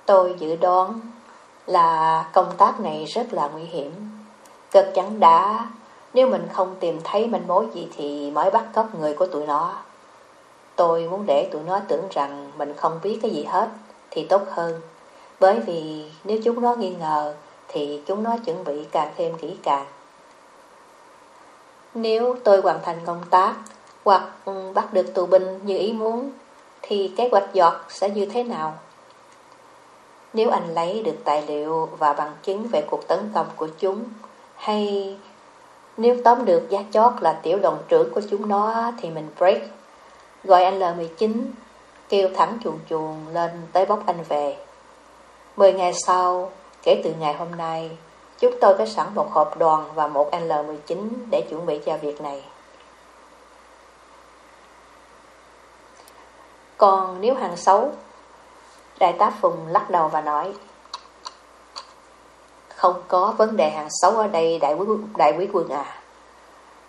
Tôi dự đoán là công tác này rất là nguy hiểm. Cực chẳng đã, nếu mình không tìm thấy manh mối gì thì mới bắt cóc người của tụi nó. Tôi muốn để tụi nó tưởng rằng mình không biết cái gì hết thì tốt hơn. Bởi vì nếu chúng nó nghi ngờ thì chúng nó chuẩn bị càng thêm kỹ càng. Nếu tôi hoàn thành công tác hoặc bắt được tù binh như ý muốn thì cái hoạch giọt sẽ như thế nào? Nếu anh lấy được tài liệu và bằng chứng về cuộc tấn công của chúng, hay nếu tóm được giá chót là tiểu đoàn trưởng của chúng nó thì mình break. Gọi anh L19 Kêu thẳng chuồn chuồn lên tới bốc anh về. Mười ngày sau, Kể từ ngày hôm nay, Chúng tôi có sẵn một hộp đoàn Và một anh L19 để chuẩn bị cho việc này. Còn nếu hàng xấu Đại tá Phùng lắc đầu và nói Không có vấn đề hàng xấu ở đây đại quý, đại quý quân à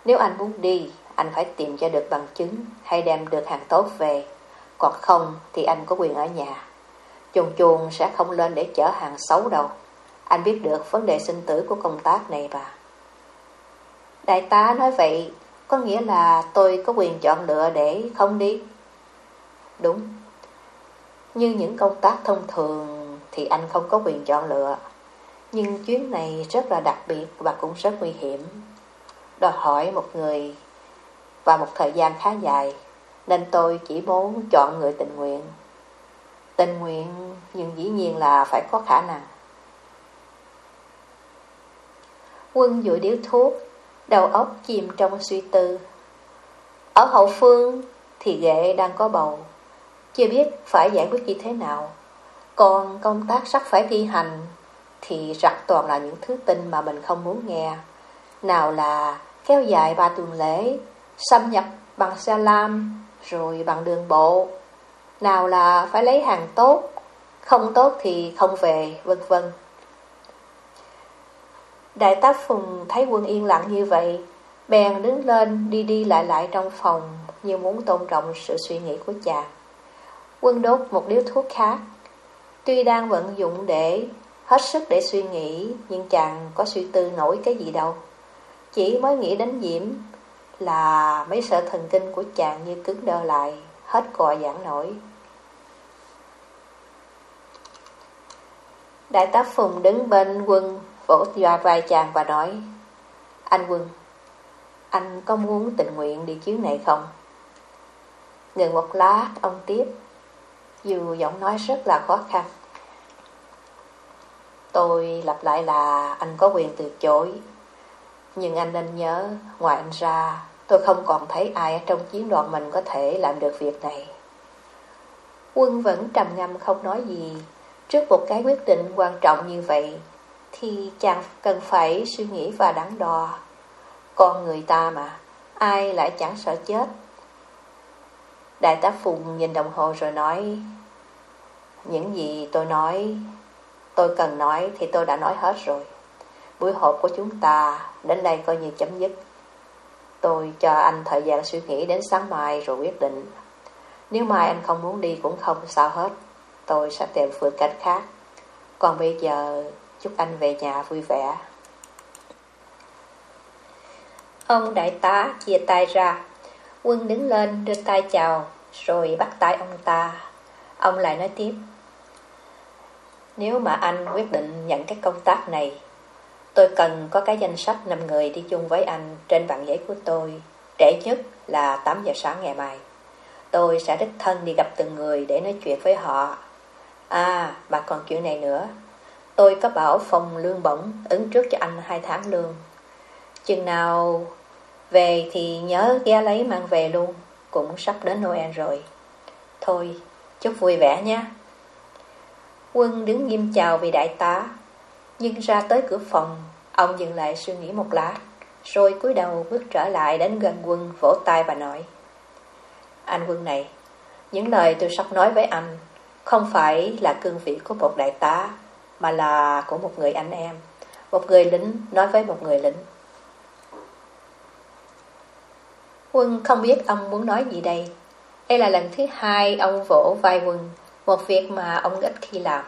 Nếu anh muốn đi anh phải tìm cho được bằng chứng hay đem được hàng tốt về. Còn không thì anh có quyền ở nhà. Chuồn chuồn sẽ không lên để chở hàng xấu đâu. Anh biết được vấn đề sinh tử của công tác này bà. Đại tá nói vậy có nghĩa là tôi có quyền chọn lựa để không đi. Đúng. Như những công tác thông thường thì anh không có quyền chọn lựa. Nhưng chuyến này rất là đặc biệt và cũng rất nguy hiểm. Đòi hỏi một người và một thời gian khá dài, nên tôi chỉ muốn chọn người tình nguyện. Tình nguyện nhưng dĩ nhiên là phải có khả năng. Quân dụi điếu thuốc, đầu óc chìm trong suy tư. Ở hậu phương thì ghệ đang có bầu, chưa biết phải giải quyết như thế nào. Còn công tác sắp phải thi hành thì rặt toàn là những thứ tin mà mình không muốn nghe. Nào là kéo dài ba tuần lễ, xâm nhập bằng xe lam, rồi bằng đường bộ. Nào là phải lấy hàng tốt, không tốt thì không về, vân vân. Đại tá Phùng thấy quân yên lặng như vậy, bèn đứng lên đi đi lại lại trong phòng như muốn tôn trọng sự suy nghĩ của chàng. Quân đốt một điếu thuốc khác, tuy đang vận dụng để hết sức để suy nghĩ, nhưng chàng có suy tư nổi cái gì đâu. Chỉ mới nghĩ đến Diễm là mấy sợ thần kinh của chàng như cứng đơ lại, hết cò giãn nổi. Đại tá Phùng đứng bên quân, vỗ dọa vai chàng và nói, Anh quân, anh có muốn tình nguyện đi chuyến này không? Ngừng một lát, ông tiếp, dù giọng nói rất là khó khăn. Tôi lặp lại là anh có quyền từ chối nhưng anh nên nhớ, ngoài anh ra, tôi không còn thấy ai ở trong chiến đoàn mình có thể làm được việc này. Quân vẫn trầm ngâm không nói gì. Trước một cái quyết định quan trọng như vậy, thì chàng cần phải suy nghĩ và đắn đo. Con người ta mà, ai lại chẳng sợ chết. Đại tá Phùng nhìn đồng hồ rồi nói, những gì tôi nói, tôi cần nói thì tôi đã nói hết rồi. Buổi họp của chúng ta đến đây coi như chấm dứt. Tôi cho anh thời gian suy nghĩ đến sáng mai rồi quyết định. Nếu mai anh không muốn đi cũng không sao hết. Tôi sẽ tìm phương cách khác. Còn bây giờ chúc anh về nhà vui vẻ. Ông đại tá chia tay ra. Quân đứng lên đưa tay chào rồi bắt tay ông ta. Ông lại nói tiếp. Nếu mà anh quyết định nhận cái công tác này Tôi cần có cái danh sách 5 người đi chung với anh trên bản giấy của tôi. Trễ nhất là 8 giờ sáng ngày mai. Tôi sẽ đích thân đi gặp từng người để nói chuyện với họ. À, mà còn chuyện này nữa. Tôi có bảo phòng lương bổng ứng trước cho anh hai tháng lương. Chừng nào về thì nhớ ghé lấy mang về luôn, cũng sắp đến Noel rồi. Thôi, chúc vui vẻ nhé. Quân đứng nghiêm chào vị đại tá, nhưng ra tới cửa phòng, ông dừng lại suy nghĩ một lát, rồi cúi đầu bước trở lại đến gần quân vỗ tay và nói Anh quân này, những lời tôi sắp nói với anh không phải là cương vị của một đại tá, mà là của một người anh em, một người lính nói với một người lính. Quân không biết ông muốn nói gì đây. Đây là lần thứ hai ông vỗ vai Quân, một việc mà ông ít khi làm.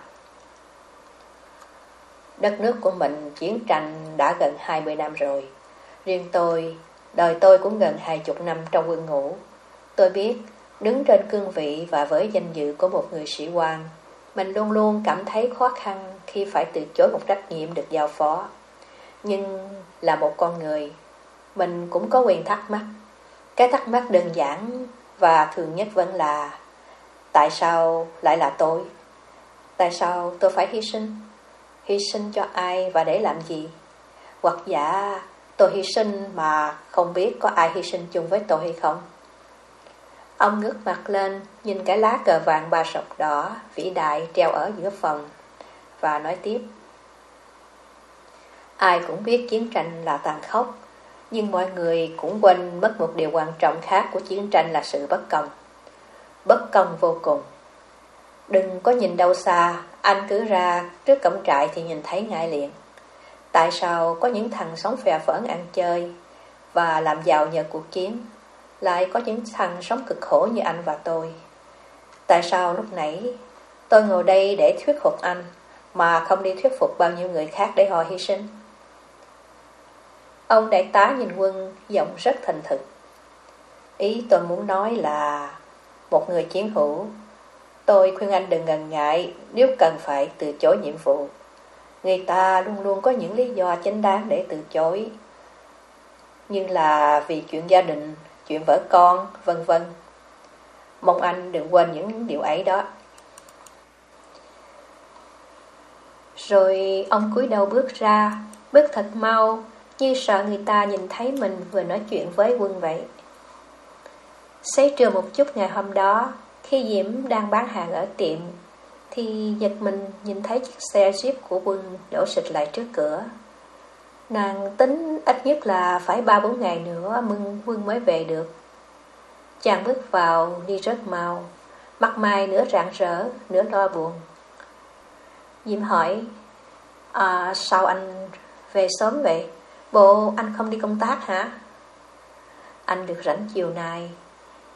Đất nước của mình chiến tranh đã gần 20 năm rồi. Riêng tôi, đời tôi cũng gần 20 năm trong quân ngũ. Tôi biết, đứng trên cương vị và với danh dự của một người sĩ quan, mình luôn luôn cảm thấy khó khăn khi phải từ chối một trách nhiệm được giao phó. Nhưng là một con người, mình cũng có quyền thắc mắc. Cái thắc mắc đơn giản và thường nhất vẫn là Tại sao lại là tôi? Tại sao tôi phải hy sinh? Hy sinh cho ai và để làm gì? Hoặc giả tôi hy sinh mà không biết có ai hy sinh chung với tôi hay không? Ông ngước mặt lên, nhìn cái lá cờ vàng ba sọc đỏ, vĩ đại treo ở giữa phòng, và nói tiếp. Ai cũng biết chiến tranh là tàn khốc, nhưng mọi người cũng quên mất một điều quan trọng khác của chiến tranh là sự bất công. Bất công vô cùng. Đừng có nhìn đâu xa, anh cứ ra trước cổng trại thì nhìn thấy ngại liền. Tại sao có những thằng sống phè phởn ăn chơi và làm giàu nhờ cuộc chiến, lại có những thằng sống cực khổ như anh và tôi? Tại sao lúc nãy tôi ngồi đây để thuyết phục anh mà không đi thuyết phục bao nhiêu người khác để họ hy sinh? Ông đại tá nhìn quân giọng rất thành thực. Ý tôi muốn nói là một người chiến hữu Tôi khuyên anh đừng ngần ngại nếu cần phải từ chối nhiệm vụ. Người ta luôn luôn có những lý do chính đáng để từ chối. Nhưng là vì chuyện gia đình, chuyện vợ con, vân vân. Mong anh đừng quên những điều ấy đó. Rồi ông cúi đầu bước ra, bước thật mau, như sợ người ta nhìn thấy mình vừa nói chuyện với quân vậy. Xế trưa một chút ngày hôm đó, khi Diễm đang bán hàng ở tiệm, thì giật mình nhìn thấy chiếc xe Jeep của Quân đổ xịt lại trước cửa. Nàng tính ít nhất là phải 3-4 ngày nữa Mừng Quân mới về được. Chàng bước vào đi rất mau, mặt mày nửa rạng rỡ, nửa lo buồn. Diễm hỏi, à, sao anh về sớm vậy? Bộ anh không đi công tác hả? Anh được rảnh chiều nay.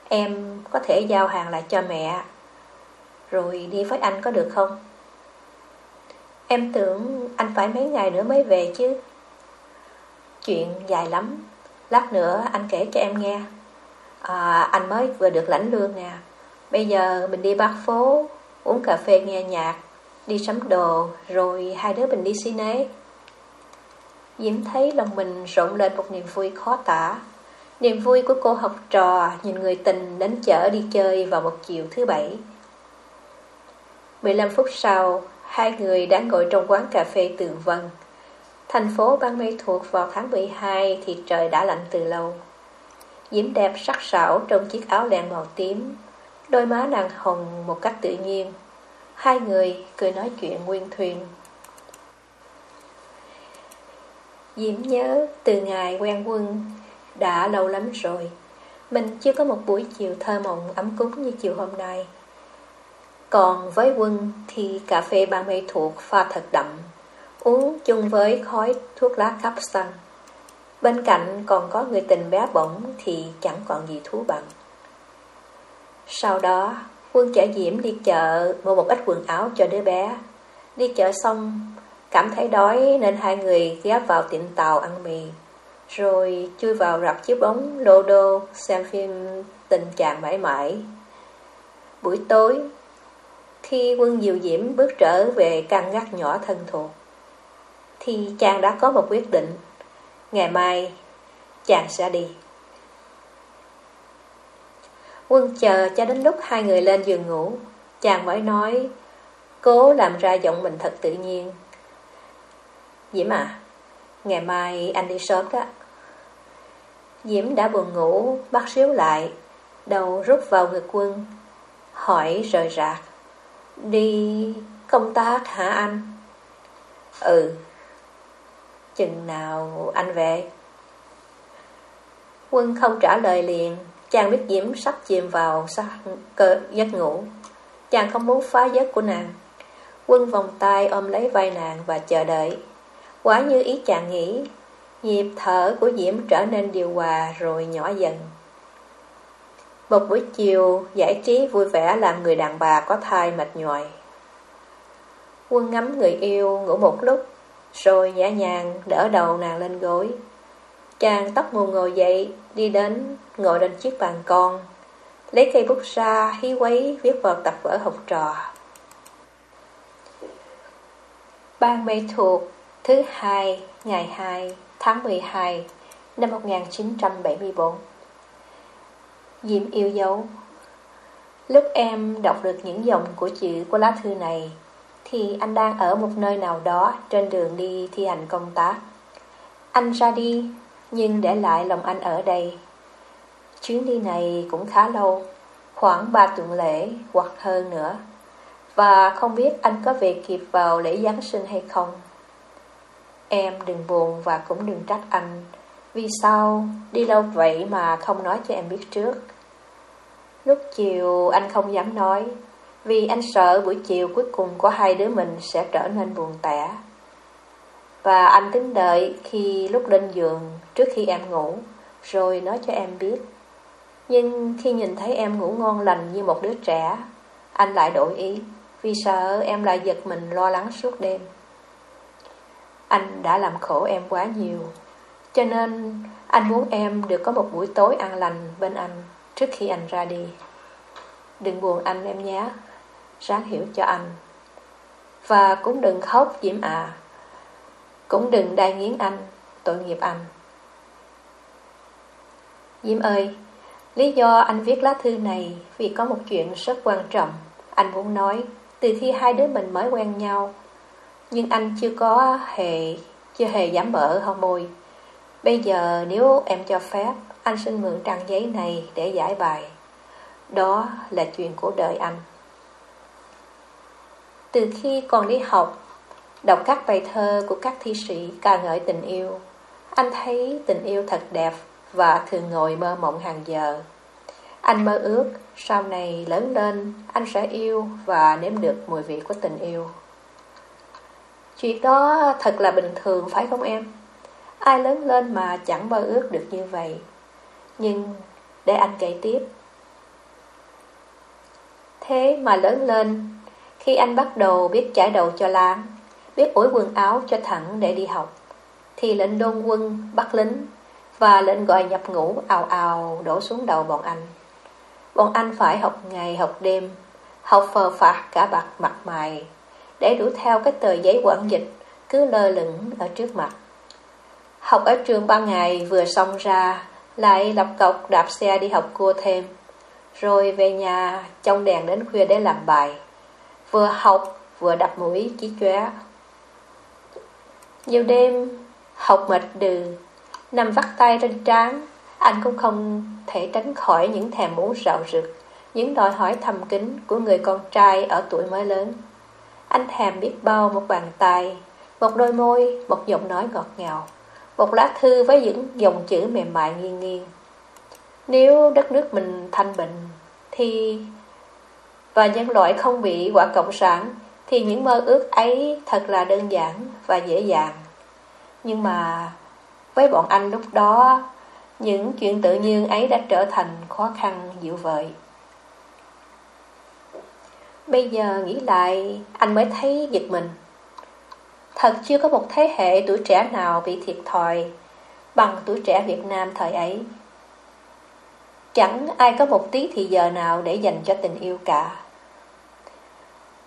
Em có thể giao hàng lại cho mẹ. Rồi đi với anh có được không? Em tưởng anh phải mấy ngày nữa mới về chứ. Chuyện dài lắm. Lát nữa anh kể cho em nghe. À, Anh mới vừa được lãnh lương nè. Bây giờ mình đi bác phố Uống cà phê nghe nhạc Đi sắm đồ Rồi hai đứa mình đi cine Diễm thấy lòng mình rộn lên một niềm vui khó tả Niềm vui của cô học trò nhìn người tình đến chở đi chơi vào một chiều thứ bảy. 15 phút sau, hai người đã ngồi trong quán cà phê Từ Vân. Thành phố ban mây thuộc vào tháng 12 thì trời đã lạnh từ lâu. Diễm đẹp sắc sảo trong chiếc áo len màu tím, đôi má nàng hồng một cách tự nhiên. Hai người cười nói chuyện nguyên thuyền. Diễm nhớ từ ngày quen quân đã lâu lắm rồi. Mình chưa có một buổi chiều thơ mộng ấm cúng như chiều hôm nay. Còn với quân thì cà phê ba mê thuộc pha thật đậm, Uống chung với khói thuốc lá cắp xăng Bên cạnh còn có người tình bé bỏng thì chẳng còn gì thú bằng. Sau đó, Quân chở Diễm đi chợ mua một ít quần áo cho đứa bé. Đi chợ xong Cảm thấy đói nên hai người ghé vào tiệm tàu ăn mì rồi chui vào rạp chiếu bóng lô đô xem phim tình chàng mãi mãi. Buổi tối, khi quân diệu diễm bước trở về căn gác nhỏ thân thuộc, thì chàng đã có một quyết định. Ngày mai, chàng sẽ đi. Quân chờ cho đến lúc hai người lên giường ngủ, chàng mới nói, cố làm ra giọng mình thật tự nhiên. Diễm à, ngày mai anh đi sớm đó. Diễm đã buồn ngủ, bắt xíu lại, đầu rút vào ngực quân, hỏi rời rạc. Đi công tác hả anh? Ừ. Chừng nào anh về? Quân không trả lời liền, chàng biết Diễm sắp chìm vào cơ giấc ngủ. Chàng không muốn phá giấc của nàng. Quân vòng tay ôm lấy vai nàng và chờ đợi. Quả như ý chàng nghĩ, nhịp thở của Diễm trở nên điều hòa rồi nhỏ dần. Một buổi chiều, giải trí vui vẻ làm người đàn bà có thai mệt nhòi. Quân ngắm người yêu ngủ một lúc, rồi nhẹ nhàng đỡ đầu nàng lên gối. Chàng tóc ngồi ngồi dậy, đi đến, ngồi lên chiếc bàn con. Lấy cây bút ra, hí quấy, viết vào tập vở học trò. Ban mê thuộc thứ hai, ngày 2, tháng 12, năm 1974 diễm yêu dấu. Lúc em đọc được những dòng của chữ của lá thư này Thì anh đang ở một nơi nào đó trên đường đi thi hành công tác. Anh ra đi nhưng để lại lòng anh ở đây. Chuyến đi này cũng khá lâu Khoảng 3 tuần lễ hoặc hơn nữa. Và không biết anh có về kịp vào lễ Giáng sinh hay không. Em đừng buồn và cũng đừng trách anh. Vì sao? Đi lâu vậy mà không nói cho em biết trước? Lúc chiều, anh không dám nói, Vì anh sợ buổi chiều cuối cùng của hai đứa mình sẽ trở nên buồn tẻ. Và anh tính đợi khi lúc lên giường trước khi em ngủ, Rồi nói cho em biết. Nhưng khi nhìn thấy em ngủ ngon lành như một đứa trẻ, Anh lại đổi ý, Vì sợ em lại giật mình lo lắng suốt đêm. Anh đã làm khổ em quá nhiều Cho nên anh muốn em được có một buổi tối an lành bên anh trước khi anh ra đi. Đừng buồn anh em nhé, ráng hiểu cho anh. Và cũng đừng khóc Diễm à, cũng đừng đai nghiến anh, tội nghiệp anh. Diễm ơi, lý do anh viết lá thư này vì có một chuyện rất quan trọng. Anh muốn nói từ khi hai đứa mình mới quen nhau. Nhưng anh chưa có hề, chưa hề dám mở hông môi. Bây giờ nếu em cho phép, anh xin mượn trang giấy này để giải bài. Đó là chuyện của đời anh. Từ khi còn đi học, đọc các bài thơ của các thi sĩ ca ngợi tình yêu, anh thấy tình yêu thật đẹp và thường ngồi mơ mộng hàng giờ. Anh mơ ước sau này lớn lên anh sẽ yêu và nếm được mùi vị của tình yêu. Chuyện đó thật là bình thường, phải không em? Ai lớn lên mà chẳng mơ ước được như vậy. Nhưng để anh kể tiếp. Thế mà lớn lên, Khi anh bắt đầu biết trải đầu cho Lan Biết ủi quần áo cho thẳng để đi học, Thì lệnh đôn quân bắt lính Và lệnh gọi nhập ngũ ào ào đổ xuống đầu bọn anh. Bọn anh phải học ngày học đêm, Học phờ phạt cả bạc mặt mày. Để đuổi theo cái tờ giấy quản dịch Cứ lơ lửng ở trước mặt Học ở trường ba ngày vừa xong ra, lại lập cọc đạp xe đi học cua thêm. Rồi về nhà trong đèn đến khuya để làm bài. Vừa học vừa đập mũi chí chóe. Nhiều đêm học mệt đừ, nằm vắt tay trên trán, anh cũng không thể tránh khỏi những thèm muốn rạo rực, những đòi hỏi thầm kín của người con trai ở tuổi mới lớn. Anh thèm biết bao một bàn tay, một đôi môi, một giọng nói ngọt ngào một lá thư với những dòng chữ mềm mại nghiêng nghiêng. Nếu đất nước mình thanh bình thì và nhân loại không bị quả cộng sản thì những mơ ước ấy thật là đơn giản và dễ dàng. Nhưng mà với bọn anh lúc đó, những chuyện tự nhiên ấy đã trở thành khó khăn dịu vợi. Bây giờ nghĩ lại, anh mới thấy giật mình. Thật chưa có một thế hệ tuổi trẻ nào bị thiệt thòi bằng tuổi trẻ Việt Nam thời ấy. Chẳng ai có một tí thì giờ nào để dành cho tình yêu cả.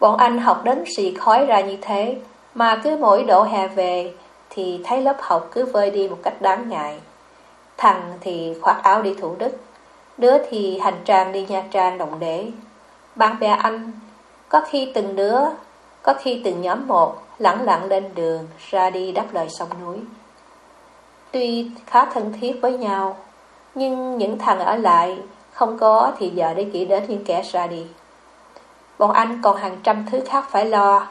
Bọn anh học đến xì khói ra như thế, mà cứ mỗi độ hè về thì thấy lớp học cứ vơi đi một cách đáng ngại. Thằng thì khoác áo đi Thủ Đức, đứa thì hành trang đi Nha Trang Đồng Đế. Bạn bè anh, có khi từng đứa, có khi từng nhóm một, lặng lặng lên đường ra đi đáp lời sông núi. Tuy khá thân thiết với nhau, nhưng những thằng ở lại không có thì giờ để nghĩ đến những kẻ ra đi. Bọn anh còn hàng trăm thứ khác phải lo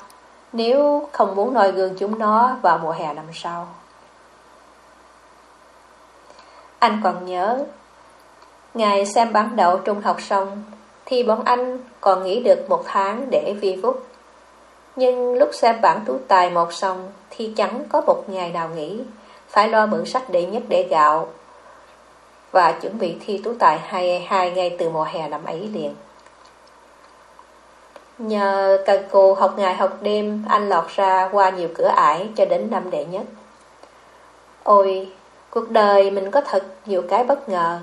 nếu không muốn noi gương chúng nó vào mùa hè năm sau. Anh còn nhớ, ngày xem bán đậu trung học xong, thì bọn anh còn nghỉ được một tháng để vi vút. Nhưng lúc xem bản tú tài một xong, thì chẳng có một ngày nào nghỉ, phải lo mượn sách đệ nhất để gạo và chuẩn bị thi tú tài hai hai ngay từ mùa hè năm ấy liền. Nhờ cần cù học ngày học đêm, anh lọt ra qua nhiều cửa ải cho đến năm đệ nhất. Ôi, cuộc đời mình có thật nhiều cái bất ngờ.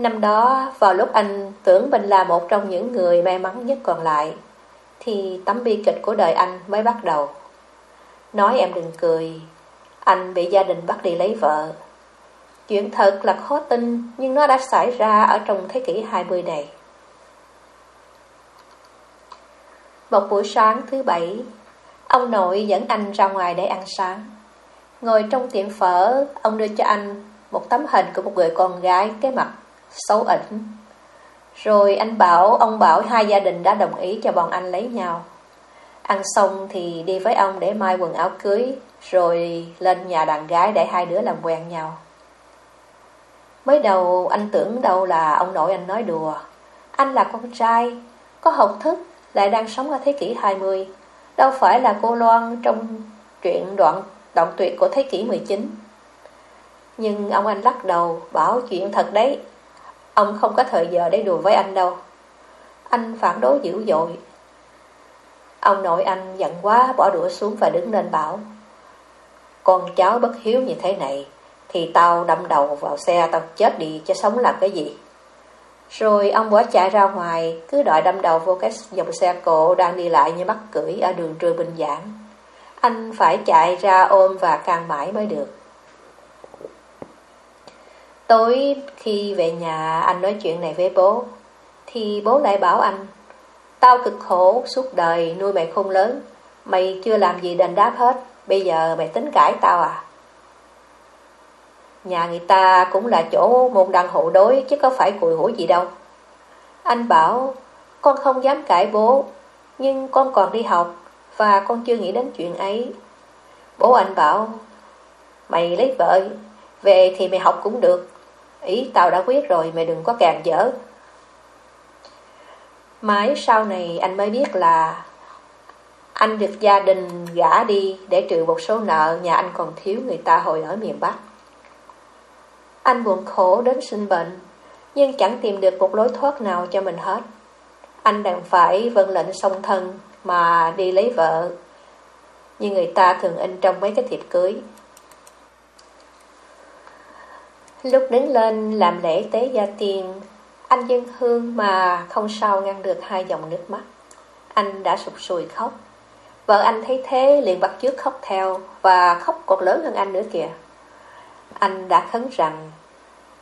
Năm đó, vào lúc anh tưởng mình là một trong những người may mắn nhất còn lại, thì tấm bi kịch của đời anh mới bắt đầu. Nói em đừng cười, anh bị gia đình bắt đi lấy vợ. Chuyện thật là khó tin, nhưng nó đã xảy ra ở trong thế kỷ 20 này. Một buổi sáng thứ bảy, ông nội dẫn anh ra ngoài để ăn sáng. Ngồi trong tiệm phở, ông đưa cho anh một tấm hình của một người con gái cái mặt xấu ỉnh. Rồi anh bảo, ông bảo hai gia đình đã đồng ý cho bọn anh lấy nhau. Ăn xong thì đi với ông để mai quần áo cưới, rồi lên nhà đàn gái để hai đứa làm quen nhau. Mới đầu anh tưởng đâu là ông nội anh nói đùa. Anh là con trai, có học thức, lại đang sống ở thế kỷ 20. Đâu phải là cô Loan trong chuyện đoạn động tuyệt của thế kỷ 19. Nhưng ông anh lắc đầu, bảo chuyện thật đấy. Ông không có thời giờ để đùa với anh đâu. Anh phản đối dữ dội. Ông nội anh giận quá, bỏ đũa xuống và đứng lên bảo. Con cháu bất hiếu như thế này, thì tao đâm đầu vào xe tao chết đi chứ sống làm cái gì. Rồi ông bỏ chạy ra ngoài, cứ đợi đâm đầu vô cái dòng xe cộ đang đi lại như mắc cưỡi ở đường Trưa Bình Giảng. Anh phải chạy ra ôm và càng mãi mới được. Tối khi về nhà anh nói chuyện này với bố, thì bố lại bảo anh, Tao cực khổ suốt đời nuôi mày không lớn, mày chưa làm gì đền đáp hết, bây giờ mày tính cãi tao à? Nhà người ta cũng là chỗ môn đăng hộ đối chứ có phải cùi hủ gì đâu. Anh bảo, con không dám cãi bố, nhưng con còn đi học và con chưa nghĩ đến chuyện ấy. Bố anh bảo, mày lấy vợ, về thì mày học cũng được. Ý tao đã quyết rồi, mày đừng có càng dở. Mãi sau này anh mới biết là anh được gia đình gả đi để trừ một số nợ nhà anh còn thiếu người ta hồi ở miền Bắc. Anh buồn khổ đến sinh bệnh, nhưng chẳng tìm được một lối thoát nào cho mình hết. Anh đành phải vâng lệnh song thân mà đi lấy vợ, như người ta thường in trong mấy cái thiệp cưới. Lúc đứng lên làm lễ tế gia tiên anh dân hương mà không sao ngăn được hai dòng nước mắt. Anh đã sụp sùi khóc. Vợ anh thấy thế liền bắt chước khóc theo và khóc còn lớn hơn anh nữa kìa. Anh đã khấn rằng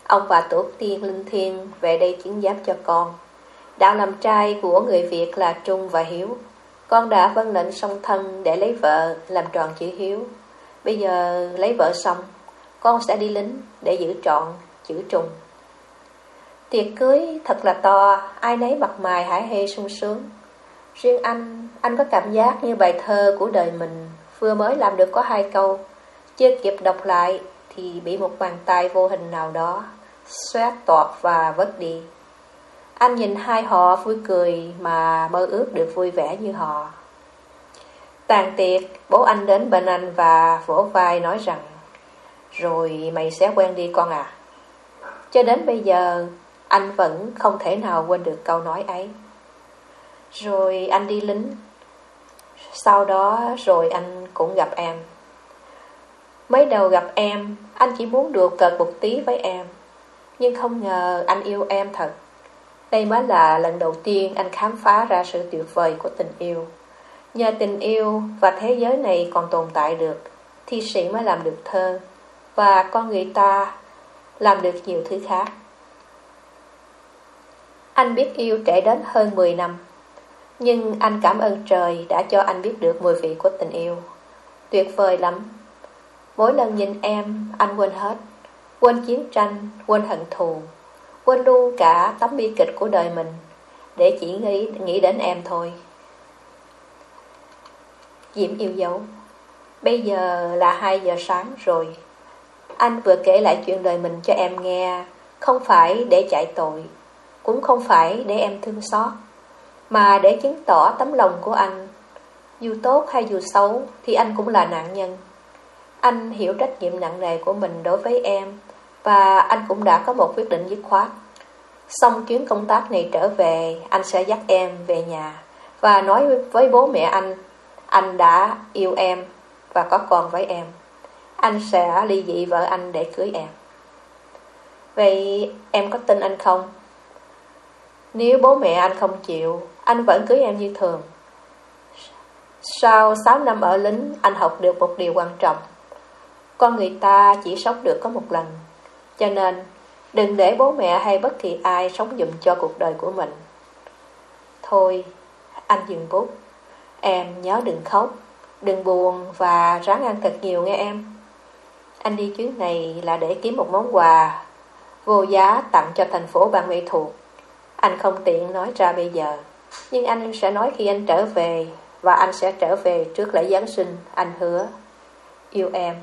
Ông bà tổ tiên linh thiêng về đây chứng giám cho con. Đạo làm trai của người Việt là Trung và Hiếu. Con đã vâng lệnh song thân để lấy vợ, làm tròn chữ Hiếu. Bây giờ lấy vợ xong, con sẽ đi lính để giữ trọn chữ trùng Tiệc cưới thật là to, ai nấy mặt mày hải hê sung sướng. Riêng anh, anh có cảm giác như bài thơ của đời mình vừa mới làm được có hai câu. Chưa kịp đọc lại thì bị một bàn tay vô hình nào đó xóa toạt và vứt đi. Anh nhìn hai họ vui cười mà mơ ước được vui vẻ như họ. Tàn tiệc, bố anh đến bên anh và vỗ vai nói rằng rồi mày sẽ quen đi con à. Cho đến bây giờ, anh vẫn không thể nào quên được câu nói ấy. Rồi anh đi lính. Sau đó rồi anh cũng gặp em. Mới đầu gặp em, anh chỉ muốn đùa cợt một tí với em. Nhưng không ngờ anh yêu em thật Đây mới là lần đầu tiên anh khám phá ra sự tuyệt vời của tình yêu Nhờ tình yêu và thế giới này còn tồn tại được Thi sĩ mới làm được thơ và con người ta làm được nhiều thứ khác Anh biết yêu trễ đến hơn 10 năm Nhưng anh cảm ơn trời đã cho anh biết được mùi vị của tình yêu. Tuyệt vời lắm. Mỗi lần nhìn em, anh quên hết. Quên chiến tranh, quên hận thù, quên luôn cả tấm bi kịch của đời mình, để chỉ nghĩ, nghĩ đến em thôi. Diễm yêu dấu Bây giờ là 2 giờ sáng rồi anh vừa kể lại chuyện đời mình cho em nghe. Không phải để chạy tội, Cũng không phải để em thương xót, Mà để chứng tỏ tấm lòng của anh. Dù tốt hay dù xấu Thì anh cũng là nạn nhân. Anh hiểu trách nhiệm nặng nề của mình đối với em, Và anh cũng đã có một quyết định dứt khoát. Xong chuyến công tác này trở về, Anh sẽ dắt em về nhà Và nói với bố mẹ anh Anh đã yêu em và có con với em. Anh sẽ ly dị vợ anh để cưới em. Vậy em có tin anh không? Nếu bố mẹ anh không chịu, anh vẫn cưới em như thường. Sau 6 năm ở lính, anh học được một điều quan trọng. Con người ta chỉ sống được có một lần. Cho nên, đừng để bố mẹ hay bất kỳ ai sống dùm cho cuộc đời của mình. Thôi, anh dừng bút. Em nhớ đừng khóc. Đừng buồn và ráng ăn thật nhiều nghe em anh đi chuyến này là để kiếm một món quà, Vô giá tặng cho thành phố bạn mỹ thuộc. Anh không tiện nói ra bây giờ, Nhưng anh sẽ nói khi anh trở về, Và anh sẽ trở về trước lễ Giáng sinh, Anh hứa. Yêu em.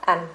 Anh.